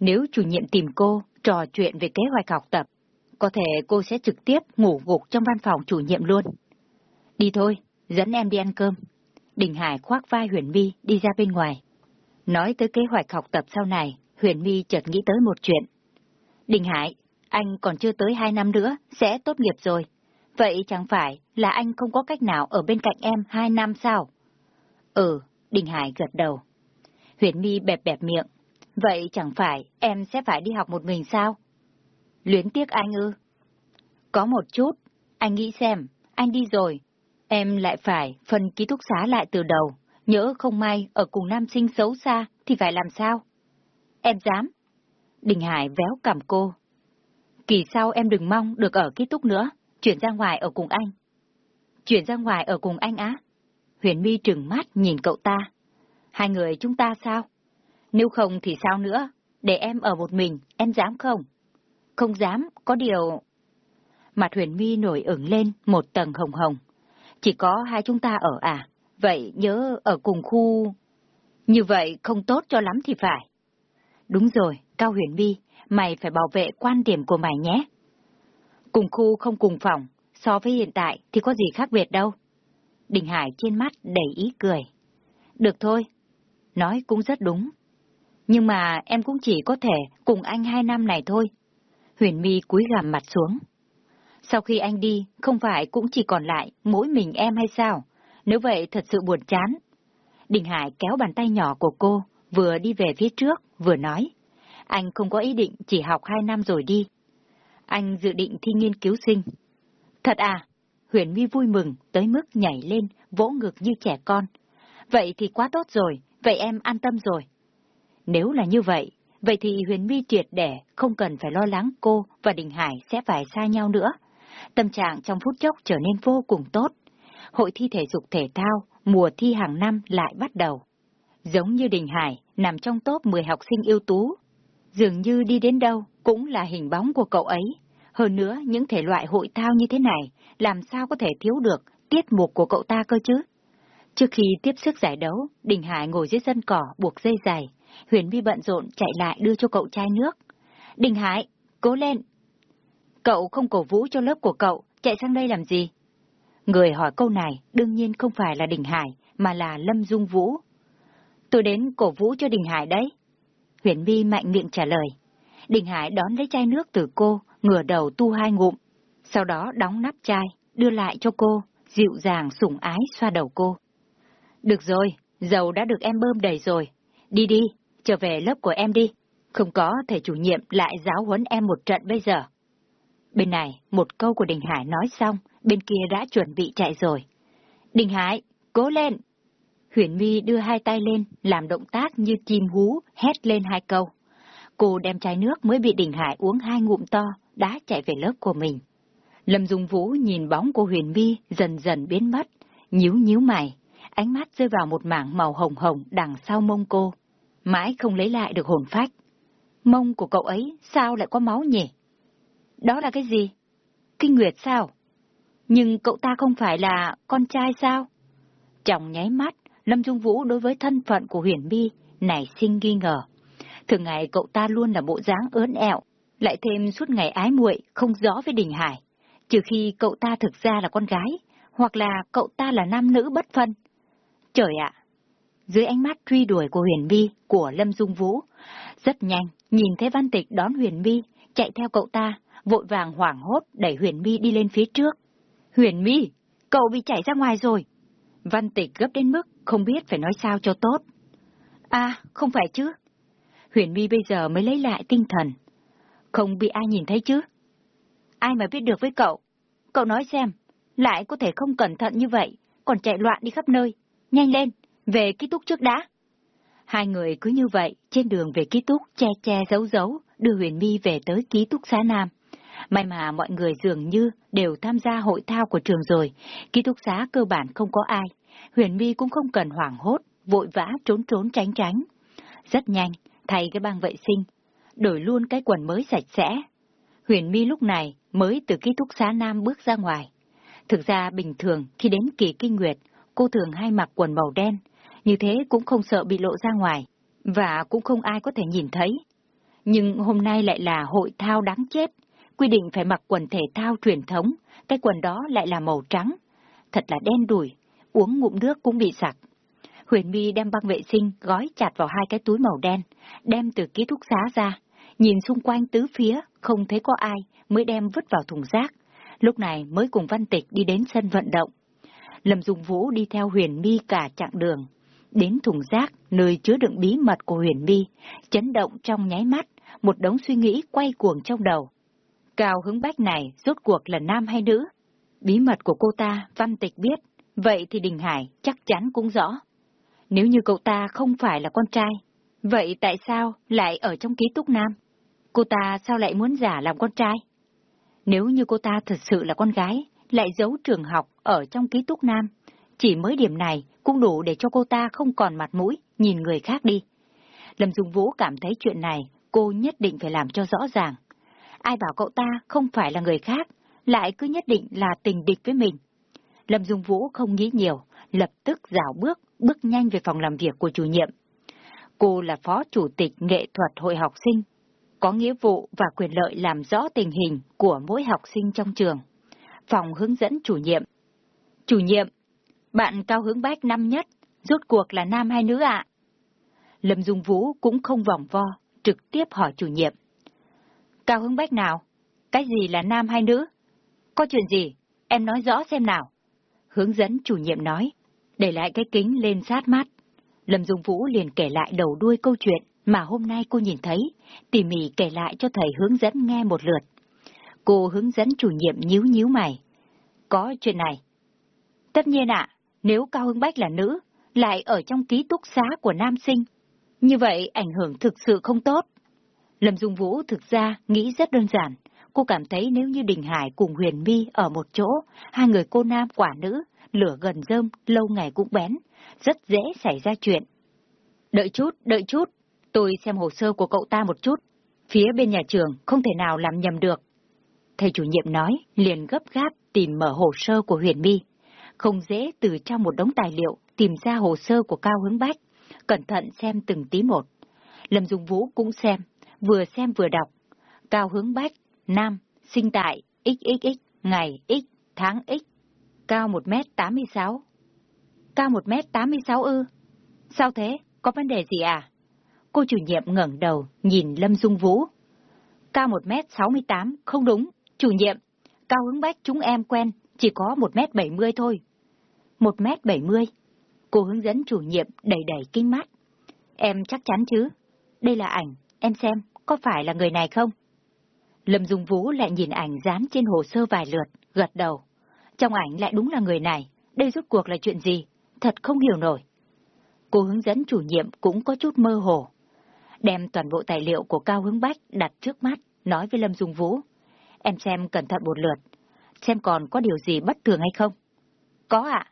Nếu chủ nhiệm tìm cô, trò chuyện về kế hoạch học tập, có thể cô sẽ trực tiếp ngủ gục trong văn phòng chủ nhiệm luôn. Đi thôi, dẫn em đi ăn cơm. Đình Hải khoác vai Huyền My đi ra bên ngoài. Nói tới kế hoạch học tập sau này, Huyền My chợt nghĩ tới một chuyện. Đình Hải, anh còn chưa tới hai năm nữa, sẽ tốt nghiệp rồi. Vậy chẳng phải là anh không có cách nào ở bên cạnh em hai năm sao? Ừ, Đình Hải gật đầu. Huyền My bẹp bẹp miệng. Vậy chẳng phải em sẽ phải đi học một mình sao? Luyến tiếc anh ư? Có một chút, anh nghĩ xem, anh đi rồi, em lại phải phân ký túc xá lại từ đầu, nhỡ không may ở cùng nam sinh xấu xa thì phải làm sao? Em dám. Đình Hải véo cầm cô. Kỳ sau em đừng mong được ở ký túc nữa, chuyển ra ngoài ở cùng anh. Chuyển ra ngoài ở cùng anh á? Huyền My trừng mắt nhìn cậu ta. Hai người chúng ta sao? Nếu không thì sao nữa? Để em ở một mình, em dám không? Không dám, có điều... Mặt huyền My nổi ửng lên một tầng hồng hồng. Chỉ có hai chúng ta ở à? Vậy nhớ ở cùng khu... Như vậy không tốt cho lắm thì phải. Đúng rồi, Cao Huyền My, mày phải bảo vệ quan điểm của mày nhé. Cùng khu không cùng phòng, so với hiện tại thì có gì khác biệt đâu. Đình Hải trên mắt đầy ý cười. Được thôi, nói cũng rất đúng. Nhưng mà em cũng chỉ có thể cùng anh hai năm này thôi. Huyền My cúi gằm mặt xuống. Sau khi anh đi, không phải cũng chỉ còn lại mỗi mình em hay sao? Nếu vậy thật sự buồn chán. Đình Hải kéo bàn tay nhỏ của cô, vừa đi về phía trước, vừa nói. Anh không có ý định chỉ học hai năm rồi đi. Anh dự định thi nghiên cứu sinh. Thật à? Huyền My vui mừng, tới mức nhảy lên, vỗ ngực như trẻ con. Vậy thì quá tốt rồi, vậy em an tâm rồi. Nếu là như vậy, vậy thì Huyền My triệt để, không cần phải lo lắng cô và Đình Hải sẽ phải xa nhau nữa. Tâm trạng trong phút chốc trở nên vô cùng tốt. Hội thi thể dục thể thao, mùa thi hàng năm lại bắt đầu. Giống như Đình Hải, nằm trong top 10 học sinh ưu tú. Dường như đi đến đâu cũng là hình bóng của cậu ấy. Hơn nữa, những thể loại hội thao như thế này, làm sao có thể thiếu được tiết mục của cậu ta cơ chứ? Trước khi tiếp sức giải đấu, Đình Hải ngồi dưới sân cỏ buộc dây dài, Huyền Vi bận rộn chạy lại đưa cho cậu chai nước. Đình Hải, cố lên! Cậu không cổ vũ cho lớp của cậu, chạy sang đây làm gì? Người hỏi câu này đương nhiên không phải là Đình Hải, mà là Lâm Dung Vũ. Tôi đến cổ vũ cho Đình Hải đấy. Huyền Vi mạnh miệng trả lời. Đình Hải đón lấy chai nước từ cô, ngửa đầu tu hai ngụm, sau đó đóng nắp chai, đưa lại cho cô, dịu dàng sủng ái xoa đầu cô. Được rồi, dầu đã được em bơm đầy rồi. Đi đi, trở về lớp của em đi. Không có thầy chủ nhiệm lại giáo huấn em một trận bây giờ. Bên này, một câu của Đình Hải nói xong, bên kia đã chuẩn bị chạy rồi. Đình Hải, cố lên! Huyền My đưa hai tay lên, làm động tác như chim hú, hét lên hai câu. Cô đem chai nước mới bị Đình Hải uống hai ngụm to, đã chạy về lớp của mình. Lâm Dung Vũ nhìn bóng của Huyền My dần dần biến mất, nhíu nhíu mày, ánh mắt rơi vào một mảng màu hồng hồng đằng sau mông cô. Mãi không lấy lại được hồn phách. Mông của cậu ấy sao lại có máu nhỉ? Đó là cái gì? Kinh Nguyệt sao? Nhưng cậu ta không phải là con trai sao? Chồng nháy mắt, Lâm Dung Vũ đối với thân phận của Huyền Mi nảy sinh nghi ngờ. Thường ngày cậu ta luôn là bộ dáng ớn ẹo, lại thêm suốt ngày ái muội không rõ với Đình Hải. Trừ khi cậu ta thực ra là con gái, hoặc là cậu ta là nam nữ bất phân. Trời ạ! Dưới ánh mắt truy đuổi của Huyền My, của Lâm Dung Vũ, rất nhanh, nhìn thấy Văn Tịch đón Huyền My, chạy theo cậu ta, vội vàng hoảng hốt đẩy Huyền Mi đi lên phía trước. Huyền Mi, cậu bị chạy ra ngoài rồi. Văn Tịch gấp đến mức không biết phải nói sao cho tốt. À, không phải chứ. Huyền My bây giờ mới lấy lại tinh thần. Không bị ai nhìn thấy chứ. Ai mà biết được với cậu? Cậu nói xem, lại có thể không cẩn thận như vậy, còn chạy loạn đi khắp nơi. Nhanh lên, về ký túc trước đã. Hai người cứ như vậy, trên đường về ký túc, che che giấu giấu, đưa Huyền My về tới ký túc xá Nam. May mà mọi người dường như đều tham gia hội thao của trường rồi, ký túc xá cơ bản không có ai. Huyền My cũng không cần hoảng hốt, vội vã trốn trốn tránh tránh. Rất nhanh, thay cái băng vệ sinh, đổi luôn cái quần mới sạch sẽ. Huyền My lúc này mới từ ký túc xá Nam bước ra ngoài. Thực ra bình thường khi đến kỳ kinh nguyệt, cô thường hay mặc quần màu đen, như thế cũng không sợ bị lộ ra ngoài, và cũng không ai có thể nhìn thấy. Nhưng hôm nay lại là hội thao đáng chết, quy định phải mặc quần thể thao truyền thống, cái quần đó lại là màu trắng. Thật là đen đủi, uống ngụm nước cũng bị sặc. Huyền My đem băng vệ sinh gói chặt vào hai cái túi màu đen, đem từ ký túc xá ra, nhìn xung quanh tứ phía, không thấy có ai, mới đem vứt vào thùng rác. Lúc này mới cùng Văn Tịch đi đến sân vận động. Lâm Dung Vũ đi theo Huyền My cả chặng đường. đến thùng rác nơi chứa đựng bí mật của huyền My, chấn động trong nháy mắt, một đống suy nghĩ quay cuồng trong đầu. Cao hứng bách này rốt cuộc là nam hay nữ? Bí mật của cô ta, văn tịch biết, vậy thì Đình Hải chắc chắn cũng rõ. Nếu như cậu ta không phải là con trai, vậy tại sao lại ở trong ký túc nam? Cô ta sao lại muốn giả làm con trai? Nếu như cô ta thật sự là con gái, lại giấu trường học ở trong ký túc nam, chỉ mới điểm này cũng đủ để cho cô ta không còn mặt mũi, nhìn người khác đi. Lâm Dung Vũ cảm thấy chuyện này cô nhất định phải làm cho rõ ràng. Ai bảo cậu ta không phải là người khác, lại cứ nhất định là tình địch với mình. Lâm Dung Vũ không nghĩ nhiều, lập tức dạo bước, bước nhanh về phòng làm việc của chủ nhiệm. Cô là phó chủ tịch nghệ thuật hội học sinh, có nghĩa vụ và quyền lợi làm rõ tình hình của mỗi học sinh trong trường. Phòng hướng dẫn chủ nhiệm. Chủ nhiệm, bạn cao hướng bách năm nhất, rốt cuộc là nam hay nữ ạ? Lâm Dung Vũ cũng không vòng vo, trực tiếp hỏi chủ nhiệm. Cao hướng bách nào? Cái gì là nam hay nữ? Có chuyện gì? Em nói rõ xem nào. Hướng dẫn chủ nhiệm nói, để lại cái kính lên sát mắt. Lâm Dung Vũ liền kể lại đầu đuôi câu chuyện mà hôm nay cô nhìn thấy, tỉ mỉ kể lại cho thầy hướng dẫn nghe một lượt. Cô hướng dẫn chủ nhiệm nhíu nhíu mày. Có chuyện này. Tất nhiên ạ, nếu Cao Hưng Bách là nữ, lại ở trong ký túc xá của nam sinh, như vậy ảnh hưởng thực sự không tốt. Lâm Dung Vũ thực ra nghĩ rất đơn giản. Cô cảm thấy nếu như Đình Hải cùng Huyền My ở một chỗ, hai người cô nam quả nữ, lửa gần rơm, lâu ngày cũng bén, rất dễ xảy ra chuyện. Đợi chút, đợi chút, tôi xem hồ sơ của cậu ta một chút. Phía bên nhà trường không thể nào làm nhầm được. Thầy chủ nhiệm nói, liền gấp gáp tìm mở hồ sơ của Huyền My. Không dễ từ trong một đống tài liệu tìm ra hồ sơ của Cao Hướng Bách, cẩn thận xem từng tí một. Lâm Dung Vũ cũng xem, vừa xem vừa đọc. Cao Hướng Bách, Nam, sinh tại XXX, ngày X, tháng X, cao 1m86. Cao 1m86 ư? Sao thế? Có vấn đề gì à? Cô chủ nhiệm ngẩng đầu, nhìn Lâm Dung Vũ. Cao 1m68, không đúng. Chủ nhiệm, Cao Hướng Bách chúng em quen, chỉ có 1m70 thôi. 1m70? Cô hướng dẫn chủ nhiệm đầy đầy kinh mắt. Em chắc chắn chứ? Đây là ảnh, em xem, có phải là người này không? Lâm Dung Vũ lại nhìn ảnh dán trên hồ sơ vài lượt, gật đầu. Trong ảnh lại đúng là người này, đây rốt cuộc là chuyện gì? Thật không hiểu nổi. Cô hướng dẫn chủ nhiệm cũng có chút mơ hồ. Đem toàn bộ tài liệu của Cao Hướng Bách đặt trước mắt, nói với Lâm Dung Vũ. Em xem cẩn thận một lượt, xem còn có điều gì bất thường hay không. Có ạ.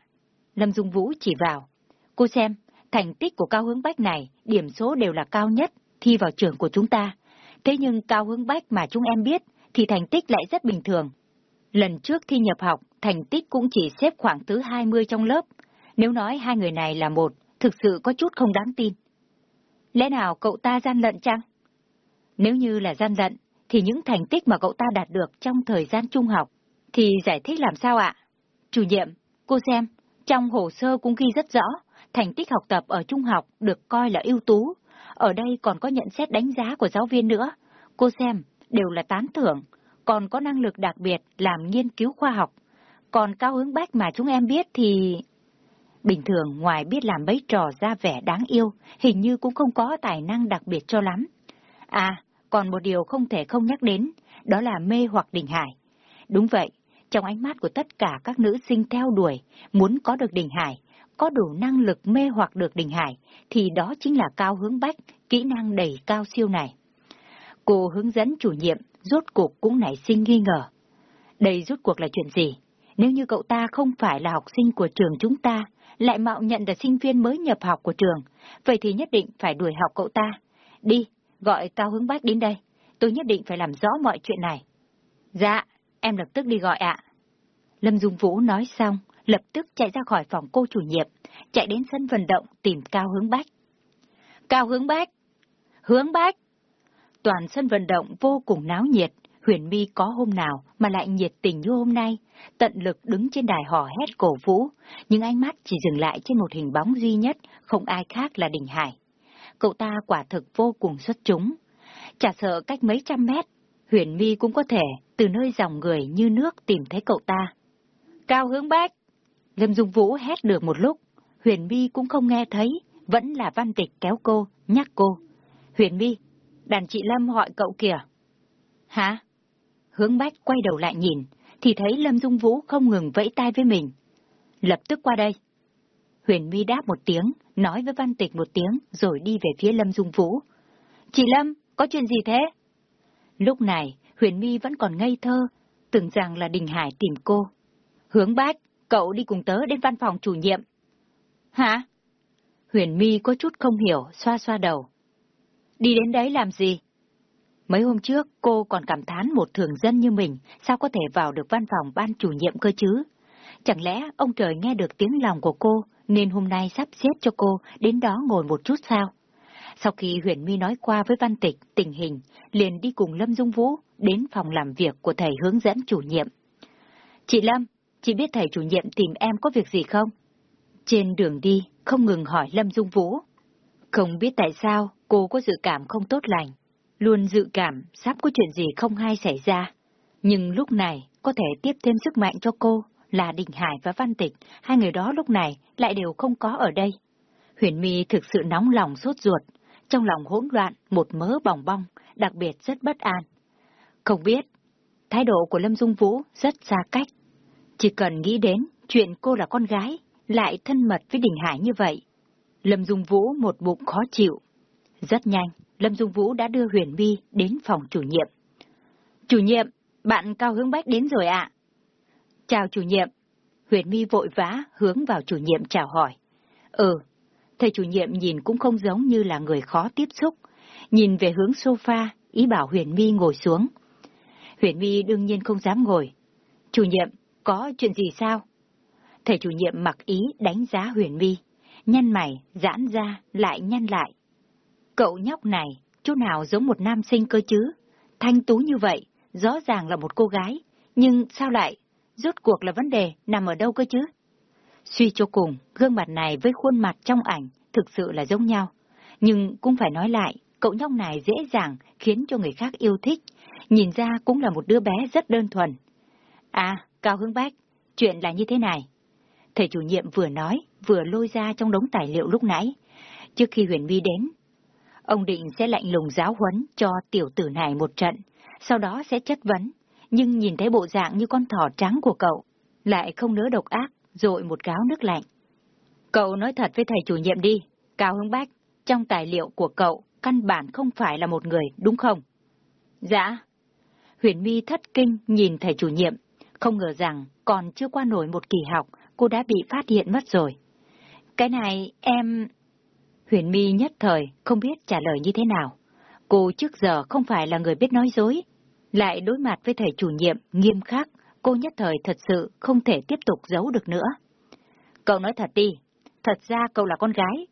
Lâm Dung Vũ chỉ vào. Cô xem, thành tích của Cao Hướng Bách này, điểm số đều là cao nhất, thi vào trường của chúng ta. Thế nhưng Cao Hướng Bách mà chúng em biết, thì thành tích lại rất bình thường. Lần trước thi nhập học, thành tích cũng chỉ xếp khoảng thứ 20 trong lớp. Nếu nói hai người này là một, thực sự có chút không đáng tin. Lẽ nào cậu ta gian lận chăng? Nếu như là gian lận, thì những thành tích mà cậu ta đạt được trong thời gian trung học, thì giải thích làm sao ạ? Chủ nhiệm, cô xem, trong hồ sơ cũng ghi rất rõ, thành tích học tập ở trung học được coi là ưu tú. Ở đây còn có nhận xét đánh giá của giáo viên nữa. Cô xem, đều là tán thưởng, còn có năng lực đặc biệt làm nghiên cứu khoa học. Còn cao hướng bách mà chúng em biết thì... Bình thường ngoài biết làm mấy trò ra vẻ đáng yêu, hình như cũng không có tài năng đặc biệt cho lắm. À, còn một điều không thể không nhắc đến, đó là mê hoặc Đình Hải. Đúng vậy, trong ánh mắt của tất cả các nữ sinh theo đuổi, muốn có được Đình Hải, có đủ năng lực mê hoặc được Đình Hải, thì đó chính là cao hướng bách, kỹ năng đầy cao siêu này. Cô hướng dẫn chủ nhiệm, rốt cuộc cũng nảy sinh nghi ngờ. Đây rốt cuộc là chuyện gì? Nếu như cậu ta không phải là học sinh của trường chúng ta, lại mạo nhận là sinh viên mới nhập học của trường, vậy thì nhất định phải đuổi học cậu ta. Đi, gọi Cao Hướng Bách đến đây, tôi nhất định phải làm rõ mọi chuyện này. Dạ, em lập tức đi gọi ạ. Lâm Dung Vũ nói xong, lập tức chạy ra khỏi phòng cô chủ nhiệm, chạy đến sân vận động tìm Cao Hướng Bách. Cao Hướng Bách! Hướng Bách! Toàn sân vận động vô cùng náo nhiệt, Huyền Mi có hôm nào mà lại nhiệt tình như hôm nay, tận lực đứng trên đài hò hét cổ vũ, nhưng ánh mắt chỉ dừng lại trên một hình bóng duy nhất, không ai khác là Đình Hải. Cậu ta quả thực vô cùng xuất chúng. Chả sợ cách mấy trăm mét, Huyền Mi cũng có thể từ nơi dòng người như nước tìm thấy cậu ta. Cao hướng bách! Lâm Dung Vũ hét được một lúc, Huyền My cũng không nghe thấy, vẫn là văn tịch kéo cô, nhắc cô. Huyền My, đàn chị Lâm gọi cậu kìa. Hả? Hướng Bách quay đầu lại nhìn, thì thấy Lâm Dung Vũ không ngừng vẫy tay với mình. Lập tức qua đây. Huyền My đáp một tiếng, nói với Văn Tịch một tiếng, rồi đi về phía Lâm Dung Vũ. Chị Lâm, có chuyện gì thế? Lúc này, Huyền My vẫn còn ngây thơ, tưởng rằng là Đình Hải tìm cô. Hướng Bách, cậu đi cùng tớ đến văn phòng chủ nhiệm. Hả? Huyền My có chút không hiểu, xoa xoa đầu. Đi đến đấy làm gì? Mấy hôm trước, cô còn cảm thán một thường dân như mình, sao có thể vào được văn phòng ban chủ nhiệm cơ chứ? Chẳng lẽ ông trời nghe được tiếng lòng của cô, nên hôm nay sắp xếp cho cô đến đó ngồi một chút sao? Sau khi Huyền My nói qua với Văn Tịch tình hình, liền đi cùng Lâm Dung Vũ đến phòng làm việc của thầy hướng dẫn chủ nhiệm. Chị Lâm, chị biết thầy chủ nhiệm tìm em có việc gì không? Trên đường đi, không ngừng hỏi Lâm Dung Vũ. Không biết tại sao cô có dự cảm không tốt lành, luôn dự cảm sắp có chuyện gì không hay xảy ra. Nhưng lúc này có thể tiếp thêm sức mạnh cho cô là Đình Hải và Văn Tịch, hai người đó lúc này lại đều không có ở đây. Huyền My thực sự nóng lòng sốt ruột, trong lòng hỗn loạn một mớ bòng bong, đặc biệt rất bất an. Không biết, thái độ của Lâm Dung Vũ rất xa cách. Chỉ cần nghĩ đến chuyện cô là con gái, lại thân mật với Đình Hải như vậy. Lâm Dung Vũ một bụng khó chịu. Rất nhanh, Lâm Dung Vũ đã đưa Huyền My đến phòng chủ nhiệm. Chủ nhiệm, bạn Cao Hướng Bách đến rồi ạ. Chào chủ nhiệm. Huyền My vội vã hướng vào chủ nhiệm chào hỏi. Ừ, thầy chủ nhiệm nhìn cũng không giống như là người khó tiếp xúc. Nhìn về hướng sofa, ý bảo Huyền My ngồi xuống. Huyền My đương nhiên không dám ngồi. Chủ nhiệm, có chuyện gì sao? Thầy chủ nhiệm mặc ý đánh giá Huyền Vi, nhăn mày, giãn ra, lại nhăn lại. Cậu nhóc này, chỗ nào giống một nam sinh cơ chứ? Thanh tú như vậy, rõ ràng là một cô gái, nhưng sao lại? Rốt cuộc là vấn đề nằm ở đâu cơ chứ? Suy cho cùng, gương mặt này với khuôn mặt trong ảnh thực sự là giống nhau. Nhưng cũng phải nói lại, cậu nhóc này dễ dàng khiến cho người khác yêu thích. Nhìn ra cũng là một đứa bé rất đơn thuần. À, Cao Hưng Bách, chuyện là như thế này. Thầy chủ nhiệm vừa nói, vừa lôi ra trong đống tài liệu lúc nãy. Trước khi Huyền My đến, ông định sẽ lạnh lùng giáo huấn cho tiểu tử này một trận, sau đó sẽ chất vấn. Nhưng nhìn thấy bộ dạng như con thỏ trắng của cậu, lại không nỡ độc ác, rồi một gáo nước lạnh. Cậu nói thật với thầy chủ nhiệm đi, Cao Hưng Bách, trong tài liệu của cậu, căn bản không phải là một người, đúng không? Dạ. Huyền My thất kinh nhìn thầy chủ nhiệm, không ngờ rằng còn chưa qua nổi một kỳ học, cô đã bị phát hiện mất rồi. Cái này, em... Huyền My nhất thời không biết trả lời như thế nào. Cô trước giờ không phải là người biết nói dối. Lại đối mặt với thầy chủ nhiệm nghiêm khắc, cô nhất thời thật sự không thể tiếp tục giấu được nữa. Cậu nói thật đi, thật ra cậu là con gái.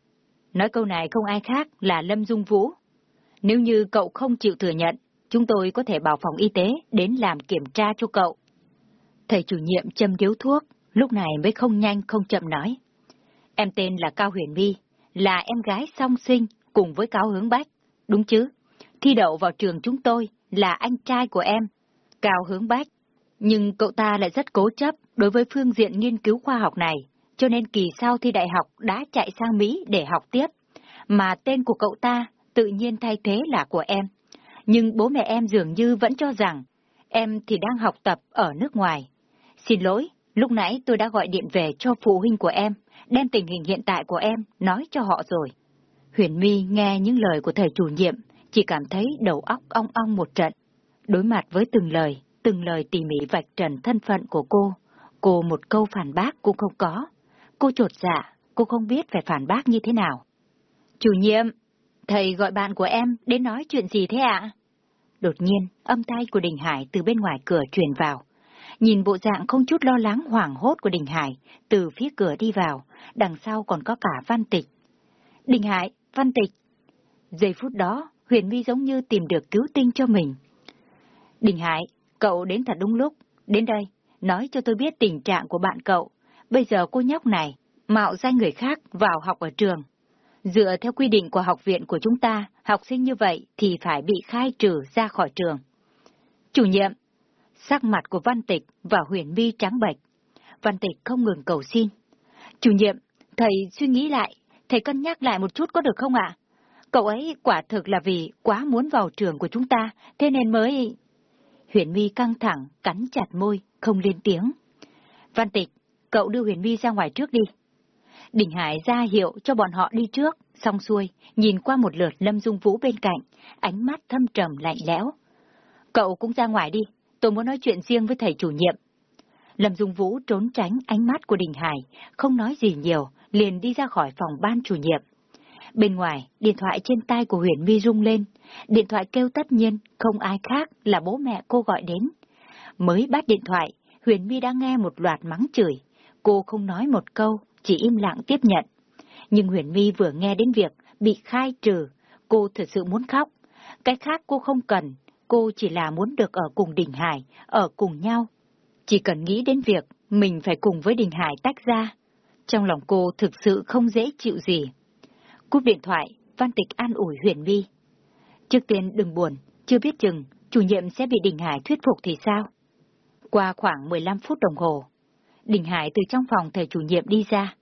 Nói câu này không ai khác là Lâm Dung Vũ. Nếu như cậu không chịu thừa nhận, chúng tôi có thể bảo phòng y tế đến làm kiểm tra cho cậu. Thầy chủ nhiệm châm điếu thuốc, lúc này mới không nhanh không chậm nói. Em tên là Cao Huyền My, là em gái song sinh cùng với Cao Hướng Bách, đúng chứ? Thi đậu vào trường chúng tôi là anh trai của em, Cao Hướng Bách. Nhưng cậu ta lại rất cố chấp đối với phương diện nghiên cứu khoa học này, cho nên kỳ sau thi đại học đã chạy sang Mỹ để học tiếp. Mà tên của cậu ta tự nhiên thay thế là của em. Nhưng bố mẹ em dường như vẫn cho rằng em thì đang học tập ở nước ngoài. Xin lỗi, lúc nãy tôi đã gọi điện về cho phụ huynh của em, đem tình hình hiện tại của em nói cho họ rồi. Huyền My nghe những lời của thầy chủ nhiệm, chỉ cảm thấy đầu óc ong ong một trận. Đối mặt với từng lời, từng lời tỉ mỉ vạch trần thân phận của cô, cô một câu phản bác cũng không có. Cô trột dạ, cô không biết phải phản bác như thế nào. Chủ nhiệm, thầy gọi bạn của em đến nói chuyện gì thế ạ? Đột nhiên, âm thanh của Đình Hải từ bên ngoài cửa truyền vào. Nhìn bộ dạng không chút lo lắng hoảng hốt của Đình Hải, từ phía cửa đi vào, đằng sau còn có cả Văn Tịch. Đình Hải, Văn Tịch. Giây phút đó, Huyền My giống như tìm được cứu tinh cho mình. Đình Hải, cậu đến thật đúng lúc. Đến đây, nói cho tôi biết tình trạng của bạn cậu. Bây giờ cô nhóc này, mạo danh người khác vào học ở trường. Dựa theo quy định của học viện của chúng ta, học sinh như vậy thì phải bị khai trừ ra khỏi trường. Chủ nhiệm, sắc mặt của Văn Tịch và Huyền Vi trắng bệch. Văn Tịch không ngừng cầu xin. Chủ nhiệm, thầy suy nghĩ lại, thầy cân nhắc lại một chút có được không ạ? Cậu ấy quả thực là vì quá muốn vào trường của chúng ta, thế nên mới... Huyền Vi căng thẳng, cắn chặt môi, không lên tiếng. Văn Tịch, cậu đưa Huyền Vi ra ngoài trước đi. Đình Hải ra hiệu cho bọn họ đi trước, xong xuôi, nhìn qua một lượt Lâm Dung Vũ bên cạnh, ánh mắt thâm trầm lạnh lẽo. Cậu cũng ra ngoài đi, tôi muốn nói chuyện riêng với thầy chủ nhiệm. Lâm Dung Vũ trốn tránh ánh mắt của Đình Hải, không nói gì nhiều, liền đi ra khỏi phòng ban chủ nhiệm. Bên ngoài, điện thoại trên tay của Huyền My rung lên. Điện thoại kêu tất nhiên, không ai khác là bố mẹ cô gọi đến. Mới bắt điện thoại, Huyền My đã nghe một loạt mắng chửi. Cô không nói một câu, chỉ im lặng tiếp nhận. Nhưng Huyền My vừa nghe đến việc bị khai trừ, cô thật sự muốn khóc. Cái khác cô không cần, cô chỉ là muốn được ở cùng Đình Hải, ở cùng nhau. Chỉ cần nghĩ đến việc mình phải cùng với Đình Hải tách ra. Trong lòng cô thực sự không dễ chịu gì. Cúp điện thoại, Văn Tịch an ủi Huyền vi Trước tiên đừng buồn, chưa biết chừng, chủ nhiệm sẽ bị Đình Hải thuyết phục thì sao? Qua khoảng 15 phút đồng hồ, Đình Hải từ trong phòng thầy chủ nhiệm đi ra.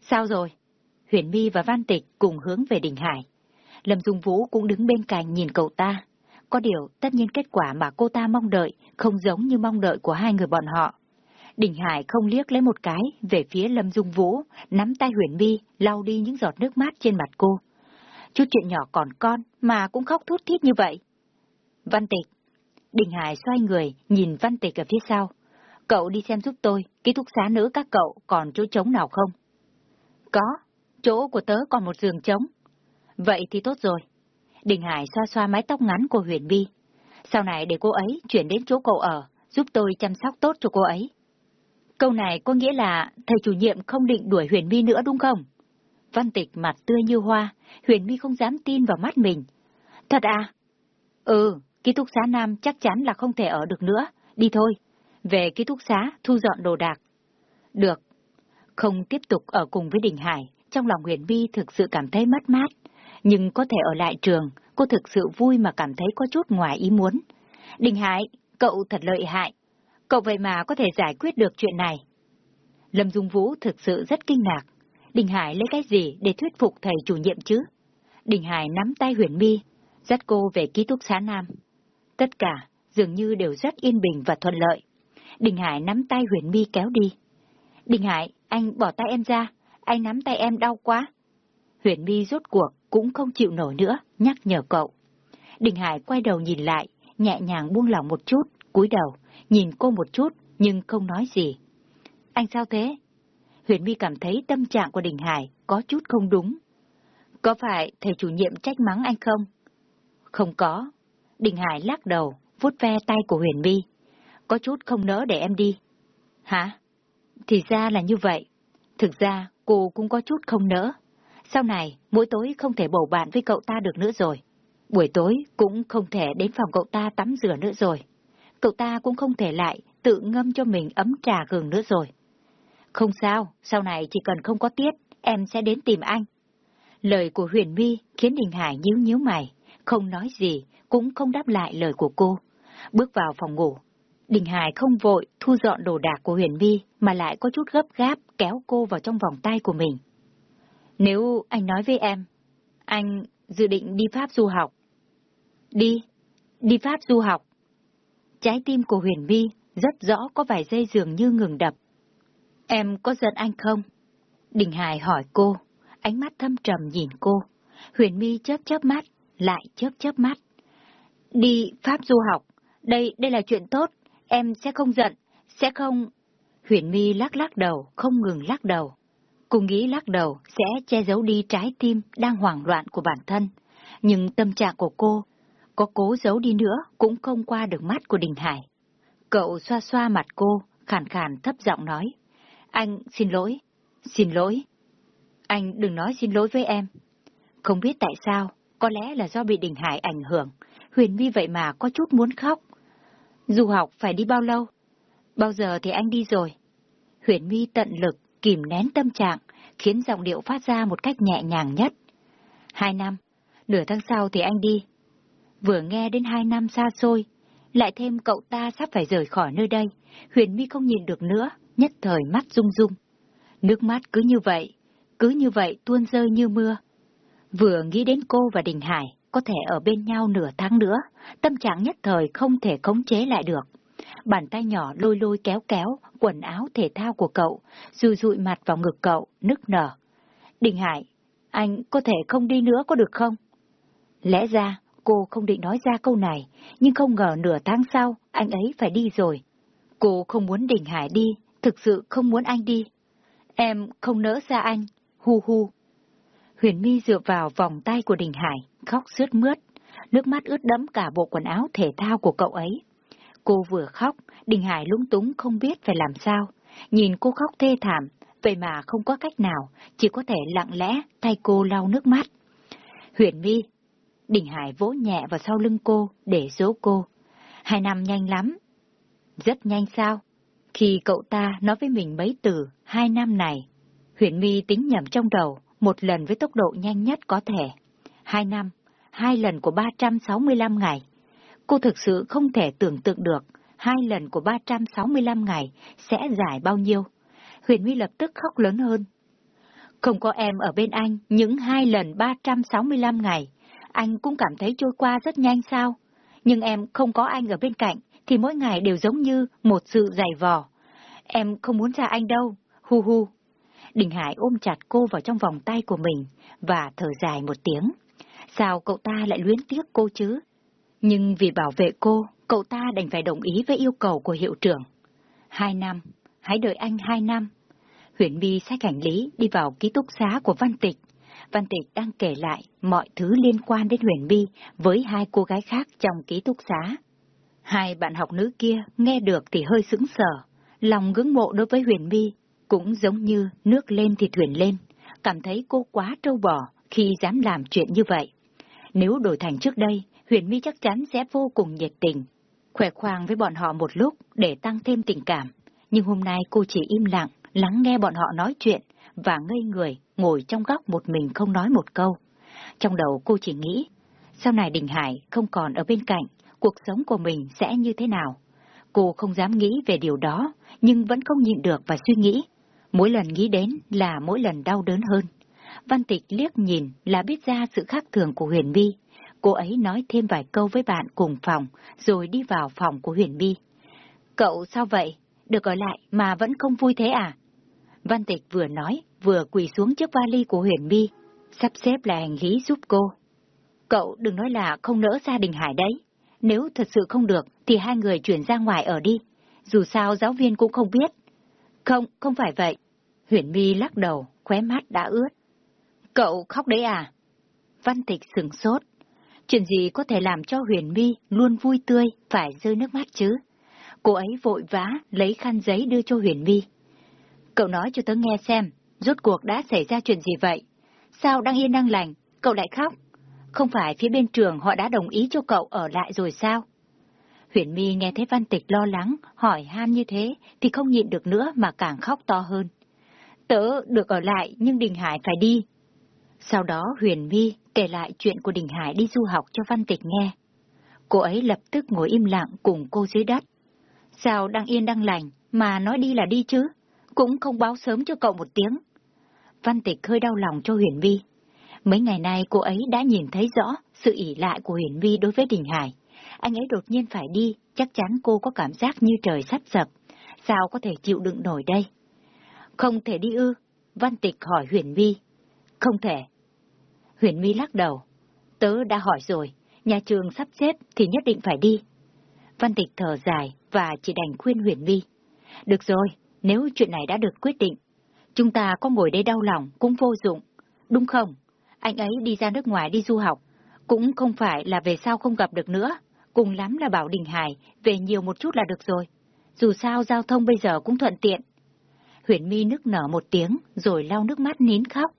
Sao rồi? Huyền My và Văn Tịch cùng hướng về Đình Hải. Lâm Dung Vũ cũng đứng bên cạnh nhìn cậu ta. Có điều, tất nhiên kết quả mà cô ta mong đợi không giống như mong đợi của hai người bọn họ. Đình Hải không liếc lấy một cái về phía Lâm Dung Vũ, nắm tay Huyền Vi lau đi những giọt nước mắt trên mặt cô. Chút chuyện nhỏ còn con mà cũng khóc thút thít như vậy. Văn Tịch. Đình Hải xoay người, nhìn Văn Tịch ở phía sau. Cậu đi xem giúp tôi, ký túc xá nữ các cậu còn chỗ trống nào không? Có, chỗ của tớ còn một giường trống. Vậy thì tốt rồi. Đình Hải xoa xoa mái tóc ngắn của Huyền Vi. Sau này để cô ấy chuyển đến chỗ cậu ở, giúp tôi chăm sóc tốt cho cô ấy. Câu này có nghĩa là thầy chủ nhiệm không định đuổi Huyền Vi nữa đúng không? Văn Tịch mặt tươi như hoa, Huyền Vi không dám tin vào mắt mình. Thật à? Ừ, ký túc xá nam chắc chắn là không thể ở được nữa, đi thôi. Về ký túc xá, thu dọn đồ đạc. Được. Không tiếp tục ở cùng với Đình Hải, trong lòng Huyền Vi thực sự cảm thấy mất mát. Nhưng có thể ở lại trường, cô thực sự vui mà cảm thấy có chút ngoài ý muốn. Đình Hải, cậu thật lợi hại, Cậu vậy mà có thể giải quyết được chuyện này. Lâm Dung Vũ thực sự rất kinh ngạc. Đình Hải lấy cái gì để thuyết phục thầy chủ nhiệm chứ? Đình Hải nắm tay Huyền My, dắt cô về ký túc xá Nam. Tất cả dường như đều rất yên bình và thuận lợi. Đình Hải nắm tay Huyền My kéo đi. Đình Hải, anh bỏ tay em ra, anh nắm tay em đau quá. Huyền My rốt cuộc cũng không chịu nổi nữa, nhắc nhở cậu. Đình Hải quay đầu nhìn lại, nhẹ nhàng buông lỏng một chút, cúi đầu, nhìn cô một chút, nhưng không nói gì. Anh sao thế? Huyền My cảm thấy tâm trạng của Đình Hải có chút không đúng. Có phải thầy chủ nhiệm trách mắng anh không? Không có. Đình Hải lắc đầu, vuốt ve tay của Huyền My. Có chút không nỡ để em đi. Hả? Thì ra là như vậy. Thực ra, cô cũng có chút không nỡ. Sau này, mỗi tối không thể bầu bạn với cậu ta được nữa rồi. Buổi tối cũng không thể đến phòng cậu ta tắm rửa nữa rồi cậu ta cũng không thể lại tự ngâm cho mình ấm trà gừng nữa rồi. Không sao, sau này chỉ cần không có tiết, em sẽ đến tìm anh. Lời của Huyền My khiến Đình Hải nhíu nhíu mày, không nói gì, cũng không đáp lại lời của cô. Bước vào phòng ngủ, Đình Hải không vội thu dọn đồ đạc của Huyền My mà lại có chút gấp gáp kéo cô vào trong vòng tay của mình. Nếu anh nói với em, anh dự định đi Pháp du học. Đi, đi Pháp du học. Trái tim của Huyền Vi rất rõ có vài giây dường như ngừng đập. Em có giận anh không? Đình Hải hỏi cô, ánh mắt thâm trầm nhìn cô. Huyền Mi chớp chớp mắt, lại chớp chớp mắt. Đi Pháp du học, đây, đây là chuyện tốt, em sẽ không giận, sẽ không... Huyền Mi lắc lắc đầu, không ngừng lắc đầu. Cô nghĩ lắc đầu sẽ che giấu đi trái tim đang hoảng loạn của bản thân. Nhưng tâm trạng của cô có cố giấu đi nữa cũng không qua được mắt của Đình Hải. Cậu xoa xoa mặt cô, khàn khàn thấp giọng nói. Anh xin lỗi, xin lỗi. Anh đừng nói xin lỗi với em. Không biết tại sao, có lẽ là do bị Đình Hải ảnh hưởng, Huyền Vi vậy mà có chút muốn khóc. Du học phải đi bao lâu? Bao giờ thì anh đi rồi? Huyền Mi tận lực, kìm nén tâm trạng, khiến giọng điệu phát ra một cách nhẹ nhàng nhất. Hai năm, nửa tháng sau thì anh đi, Vừa nghe đến hai năm xa xôi, lại thêm cậu ta sắp phải rời khỏi nơi đây, Huyền Mi không nhìn được nữa, nhất thời mắt rung rung. Nước mắt cứ như vậy, cứ như vậy tuôn rơi như mưa. Vừa nghĩ đến cô và Đình Hải có thể ở bên nhau nửa tháng nữa, tâm trạng nhất thời không thể khống chế lại được. Bàn tay nhỏ lôi lôi kéo kéo quần áo thể thao của cậu, rùi rụi mặt vào ngực cậu, nức nở. Đình Hải, anh có thể không đi nữa có được không? Lẽ ra, cô không định nói ra câu này, nhưng không ngờ nửa tháng sau, anh ấy phải đi rồi. Cô không muốn Đình Hải đi, thực sự không muốn anh đi. Em không nỡ xa anh, hu hu. Huyền My dựa vào vòng tay của Đình Hải, khóc sướt mướt, nước mắt ướt đẫm cả bộ quần áo thể thao của cậu ấy. Cô vừa khóc, Đình Hải lúng túng không biết phải làm sao. Nhìn cô khóc thê thảm, vậy mà không có cách nào, chỉ có thể lặng lẽ thay cô lau nước mắt. Huyền My, Đình Hải vỗ nhẹ vào sau lưng cô để dỗ cô. Hai năm nhanh lắm. Rất nhanh sao? Khi cậu ta nói với mình mấy từ hai năm này, Huyền My tính nhầm trong đầu một lần với tốc độ nhanh nhất có thể. Hai năm, hai lần của 365 ngày. Cô thực sự không thể tưởng tượng được hai lần của 365 ngày sẽ dài bao nhiêu. Huyền My lập tức khóc lớn hơn. Không có em ở bên anh những hai lần 365 ngày, anh cũng cảm thấy trôi qua rất nhanh sao? Nhưng em không có anh ở bên cạnh, thì mỗi ngày đều giống như một sự dày vò. Em không muốn ra anh đâu, hu hu. Đình Hải ôm chặt cô vào trong vòng tay của mình và thở dài một tiếng. Sao cậu ta lại luyến tiếc cô chứ? Nhưng vì bảo vệ cô, cậu ta đành phải đồng ý với yêu cầu của hiệu trưởng. Hai năm, hãy đợi anh hai năm. Huyền My xách hành lý đi vào ký túc xá của Văn Tịch. Văn Tịch đang kể lại mọi thứ liên quan đến Huyền My với hai cô gái khác trong ký túc xá. Hai bạn học nữ kia nghe được thì hơi sững sờ, lòng ngưỡng mộ đối với Huyền My cũng giống như nước lên thì thuyền lên, cảm thấy cô quá trâu bò khi dám làm chuyện như vậy. Nếu đổi thành trước đây, Huyền My chắc chắn sẽ vô cùng nhiệt tình, khỏe khoang với bọn họ một lúc để tăng thêm tình cảm. Nhưng hôm nay cô chỉ im lặng, lắng nghe bọn họ nói chuyện và ngây người ngồi trong góc một mình không nói một câu. Trong đầu cô chỉ nghĩ, sau này Đình Hải không còn ở bên cạnh, cuộc sống của mình sẽ như thế nào? Cô không dám nghĩ về điều đó, nhưng vẫn không nhịn được và suy nghĩ. Mỗi lần nghĩ đến là mỗi lần đau đớn hơn. Văn Tịch liếc nhìn là biết ra sự khác thường của Huyền My. Cô ấy nói thêm vài câu với bạn cùng phòng, rồi đi vào phòng của Huyền Bi. Cậu sao vậy? Được ở lại mà vẫn không vui thế à? Văn Tịch vừa nói, vừa quỳ xuống trước vali của Huyền Bi, sắp xếp lại hành lý giúp cô. Cậu đừng nói là không nỡ gia đình Hải đấy. Nếu thật sự không được, thì hai người chuyển ra ngoài ở đi. Dù sao giáo viên cũng không biết. Không, không phải vậy. Huyền My lắc đầu, khóe mắt đã ướt. Cậu khóc đấy à? Văn Tịch sừng sốt. Chuyện gì có thể làm cho Huyền My luôn vui tươi, phải rơi nước mắt chứ? Cô ấy vội vã lấy khăn giấy đưa cho Huyền My. Cậu nói cho tớ nghe xem, rốt cuộc đã xảy ra chuyện gì vậy? Sao đang yên đang lành, cậu lại khóc? Không phải phía bên trường họ đã đồng ý cho cậu ở lại rồi sao? Huyền My nghe thấy Văn Tịch lo lắng, hỏi han như thế, thì không nhịn được nữa mà càng khóc to hơn. Tớ được ở lại nhưng Đình Hải phải đi. Sau đó Huyền My kể lại chuyện của Đình Hải đi du học cho Văn Tịch nghe. Cô ấy lập tức ngồi im lặng cùng cô dưới đất. Sao đang yên đang lành mà nói đi là đi chứ? Cũng không báo sớm cho cậu một tiếng. Văn Tịch hơi đau lòng cho Huyền Vi. Mấy ngày nay cô ấy đã nhìn thấy rõ sự ỉ lại của Huyền Vi đối với Đình Hải. Anh ấy đột nhiên phải đi, chắc chắn cô có cảm giác như trời sắp sập. Sao có thể chịu đựng nổi đây? Không thể đi ư? Văn Tịch hỏi Huyền Vi. Không thể. Huyền Vi lắc đầu. Tớ đã hỏi rồi, nhà trường sắp xếp thì nhất định phải đi. Văn Tịch thở dài và chỉ đành khuyên Huyền Vi. Được rồi, nếu chuyện này đã được quyết định, chúng ta có ngồi đây đau lòng cũng vô dụng, đúng không? Anh ấy đi ra nước ngoài đi du học, cũng không phải là về sau không gặp được nữa, cùng lắm là bảo Đình Hải về nhiều một chút là được rồi. Dù sao giao thông bây giờ cũng thuận tiện. Huyền My nức nở một tiếng rồi lau nước mắt nín khóc.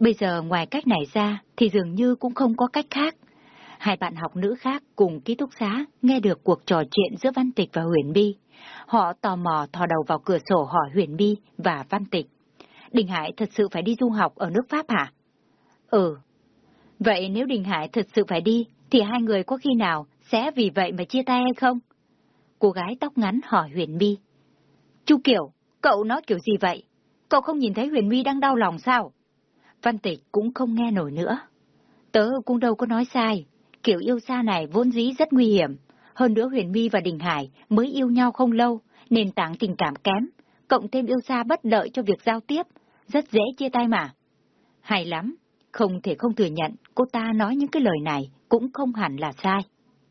Bây giờ ngoài cách này ra thì dường như cũng không có cách khác. Hai bạn học nữ khác cùng ký túc xá nghe được cuộc trò chuyện giữa Văn Tịch và Huyền bi Họ tò mò thò đầu vào cửa sổ hỏi Huyền bi và Văn Tịch. Đình Hải thật sự phải đi du học ở nước Pháp hả? Ừ. Vậy nếu Đình Hải thật sự phải đi, thì hai người có khi nào sẽ vì vậy mà chia tay hay không? Cô gái tóc ngắn hỏi Huyền bi Chu Kiểu, cậu nói kiểu gì vậy? Cậu không nhìn thấy Huyền bi đang đau lòng sao? Văn Tịch cũng không nghe nổi nữa. Tớ cũng đâu có nói sai, kiểu yêu xa này vốn dĩ rất nguy hiểm. Hơn nữa Huyền My và Đình Hải mới yêu nhau không lâu, nền tảng tình cảm kém, cộng thêm yêu xa bất lợi cho việc giao tiếp, rất dễ chia tay mà. Hay lắm, không thể không thừa nhận cô ta nói những cái lời này cũng không hẳn là sai.